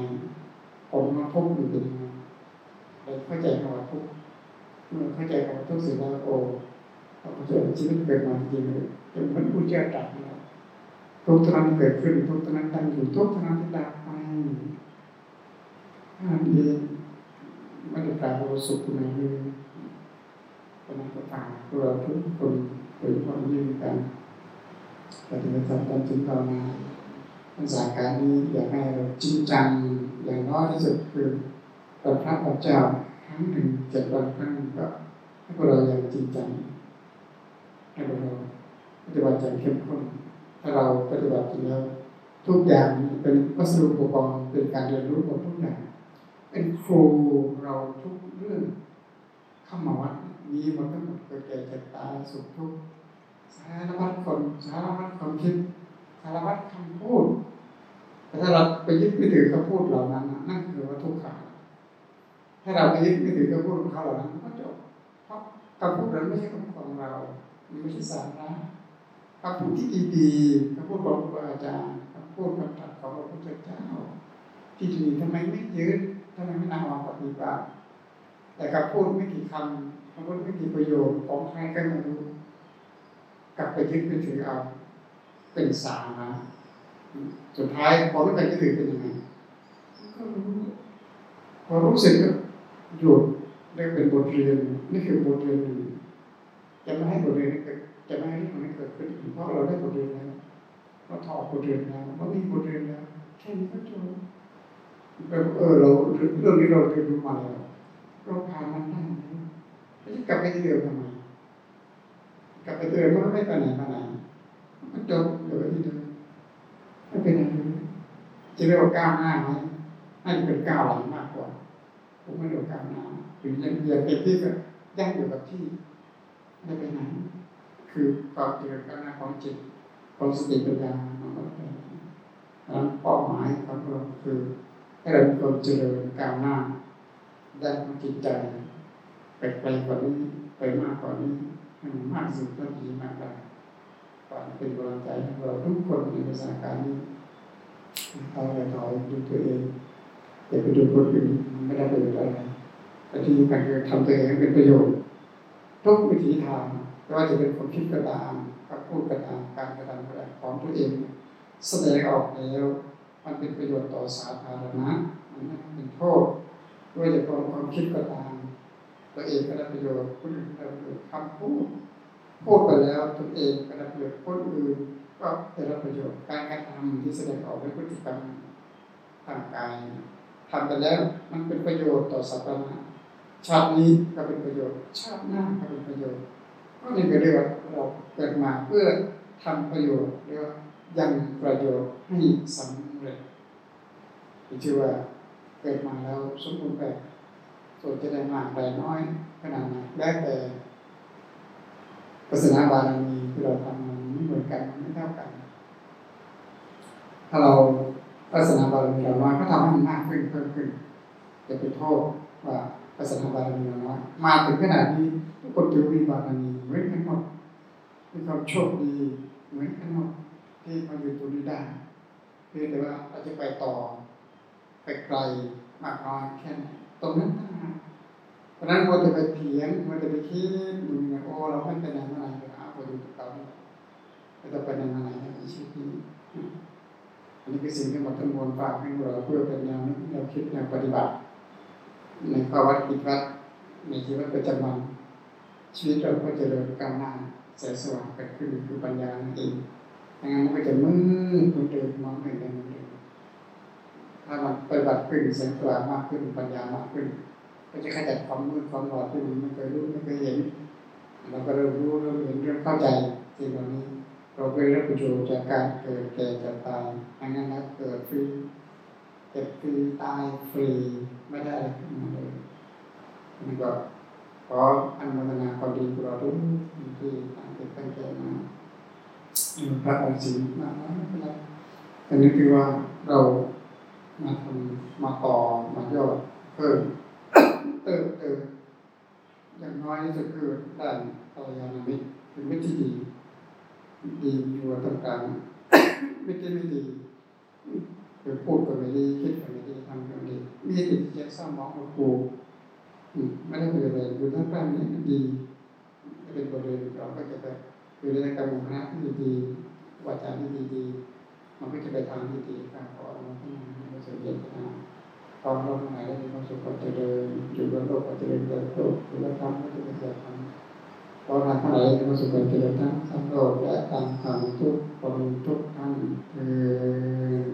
ผมมาทุกข์มันเป็นยังไงเราเข้าใจคำว่าทุกข์เมื่อเข้าใจคำว่าทุกข์เสร็จแล้วโอ้เราเข้าใจชีวิตเกิดมาจริงเลยจนมันผู้เจ้าตรัสแล้วทุกข์นั้นเกิดขึ้นทุกข์นั้นตั้งอยู่ทุกข์นั้นที่ดับไปอันเอง ไม่ได้กลายเป็นสุขในมือเพราะนั้นก็ตามเราทุกคนเป็นคนยืนกันปฏิบัติธรรมตามถึงภาวนาภาษาการนี้อยากให้เราจริงจังอย่างน้อยที่สุดคือวันพระพระเจ้าครั้งหนึ่งเจ็ดวันครั้งก็ให้พวกเราอย่างจริงจังให้พวกเราปฏิบัติอย่างเข้มข้นถ้าเราปฏิบัติจริงแล้วทุกอย่างเป็นวัสดุอุปกรณ์เป็นการเรียนรู้หมดทุกอย่าง เป็นครูเราทุกเรื่องเข้ามาวัดมีหมดทั้งหมดเกิดแก่เจ็บตายสุขทุกข์สารพัดคนสารพัดความคิดสารพัดคำพูดแต่ถ้าเราไปยึดไปถือคำพูดเหล่านั้นนั่นคือว่าทุกข์ขาถ้าเราไปยึดไปถือคำพูดของเขาเหล่านั้นก็จบเพราะคำพูดนั้นไม่ใช่คำพูดของเรามันไม่ใช่สาระคำพูดที่ดีๆคำพูดของครูอาจารย์คำพูดคำตรัสของพระพุทธเจ้าที่ดีทำไมไม่ยึด ทำไมไม่นำมาปฏิบัติแต่คำพูดไม่กี่คำคำพูดไม่กี่ประโยชน์ของใครก็ไม่รู้กลับไปยึดไปถือเอา เป็นสาระสุดท้ายพอรู้ไปยึดถือเป็นยังไงก็รู้พอรู้สร็จก็หยุดได้เป็นบทเรียนนี่คือบทเรียนหนึ่งจะไม่ให้บทเรียนนี้เกิดจะไม่ให้เรื่องนี้เกิดขึ้นเพราะเราได้บทเรียนแล้วเราถอดบทเรียนแล้วเรามีบทเรียนแล้วแค่นี้ก็จบ เออเราเรื่องนี้เราเรียนรู้มาแล้วเราผ่านมันได้แล้วจะกลับไปที่เดิมทำไมกลับไปเดิมมันก็ไม่ไปไหนมาไหนมันจบเดี๋ยวที่เดิมไม่เป็นอะไรจะเรียกว่าก้าวหน้าไหมน่าจะเป็นก้าวหลังมากกว่าผมไม่เรียกก้าวหน้าถึงยังยังเป็นที่ก็ยั่งอยู่กับที่ไม่ไปไหนคือความเจริญก้าวหน้าของจิตของสติปัญญาของเราเป้าหมายของเราคือ ให้เราเป็นคนเจริญก้าวหน้าด้านของจิตใจไปไกลกว่านี้ไปมากกว่านี้ให้มันมากสุดก็ดีมากได้ก่อนเป็นกำลังใจให้เราทุกคนในสถาการณ์นี้เอาอะไรถอยดูตัวเองอย่าไปดูคนอื่นไม่ได้ประโยชน์อะไรแต่ที่สำคัญคือทำตัวเองเป็นประโยชน์ทุกวิถีทางไม่ว่าจะเป็นความคิดก็ตามการพูดก็ตามการกระทำก็ตามของตัวเองแสดงออกแล้ว มันเป็นประโยชน์ต่อสาธารณะมันไม่เป็นโทษด้วยจะเป็นความคิดก็ตามตัวเองก็ได้ประโยชน์คนอื่นก็ได้ประโยชน์คำพูดพูดไปแล้วตัวเองก็ได้ประโยชน์คนอื่นก็ได้รับประโยชน์การกระทำที่แสดงออกด้วยพฤติกรรมทางกายทำไปแล้วมันเป็นประโยชน์ต่อสัตว์นะชาตินี้ก็เป็นประโยชน์ ชาติหน้าก็เป็นประโยชน์ก็นี่ก็เรียกว่าเราเกิดมาเพื่อทำประโยชน์เรียกว่ายังประโยชน์ให้สำ เร็จชื่อว่าเกิดมาแล้วสมบูรณ์แบบส่วนจะได้มากได้น้อยขนาดไหนแล้วแต่ปัสนาบารมีที่เราทำมันไม่เหมือนกันไม่เท่ากัน ถ้าเราปัสนาบารมีเราน้อยก็ทำให้มันมากขึ้นเพิ่มขึ้นจะไปโทษว่าปัสนาบารมีเราน้อยมาถึงขนาดนี้ทุกคนถือมีบารมีเหมือนกันหมดมีความโชคดีเหมือนกันหมดที่มาอยู่ตรงนี้ได้ เพียงแต่ว่าเราจะไปต่อ ไปไกลมากน้อยแค่ไหนตรงนั้นนะเพราะนั้นเรจะไปเถียงเรจะไปคิดมึงโอ้เราไม่เป็นอย่างไรเลยอะเราดูตัวเราเราจะเป็นอย่างไรในชีวิตนี้อันนี้คือสิ่งที่หมดทั้งมวลฝากให้เราเพื่อเป็นแนวนึกแนวคิดแนวปฏิบัติ ในภาวะกิจวัตรในชีวิตประจำวันชีวิตเราก็จะเริญก้าวหน้าแสงสว่างเกิดขึ้นคือปัญญานั่นเอง งนั้นมันก็จะมืดเหมือนเดิมมองไม่เห็นเหมือนเดิมถ้ามันปฏิบัติขึ้นแสงสว่างมากขึ้นปัญญามากขึ้น ก็จะขจัดความมืดความหลอดที่มันไม่เคยรู้ไม่เคยเห็นเราก็เริ่มรู้เริ่มเห็นเริ่มเข้าใจสิ่งเหล่านี้เราเป็นรับประโยชน์จากการเกิดแก่เจะตายดังนั้นแล้วเกิดฟรีเจ็บฟรีตายฟรีไม่ได้อะไรขึ้นมาเลยนี่ก็ขออนุโมทนาความดีของเราทุกที่ตั้งใจตั้งใจมา พระองค์สิงห์มาไม่เป็นไรอันนี้คือว่าเรามาทำมาต่อมาย่อเพิ่มเติมเติมอย่างน้อยที่สุดคือด้านกัลยาณมิตเป็นมิตรที่ดีดีอยู่ตรงกลางไม่ได้ไม่ดีคือพูดก็ไม่ดีคิดก็ไม่ดีทำก็ไม่ดีมีแต่จะสร้างมองกับครูไม่ได้เป็นอะไรอยู่ทั้งกลางนี้ดีเป็นบทเรียนเราก็จะไป อยู่ในการบูราะที่ดีๆวาจาที่ดีๆมันก็จะไปทางที่ดีการขออนุโมทนาในสุดเย็นนะตอนเลงไหนมีความสุขก็เจริญอยู่บนโลกก็เจริญเติบโลกยู่บนธรรมก็จะเจริญเติบโตพอทางไหนมีความสุขก็เจริญทั้งทั้งโลกและทั้งความทุกข์ควาทุกข์ทั้งเออ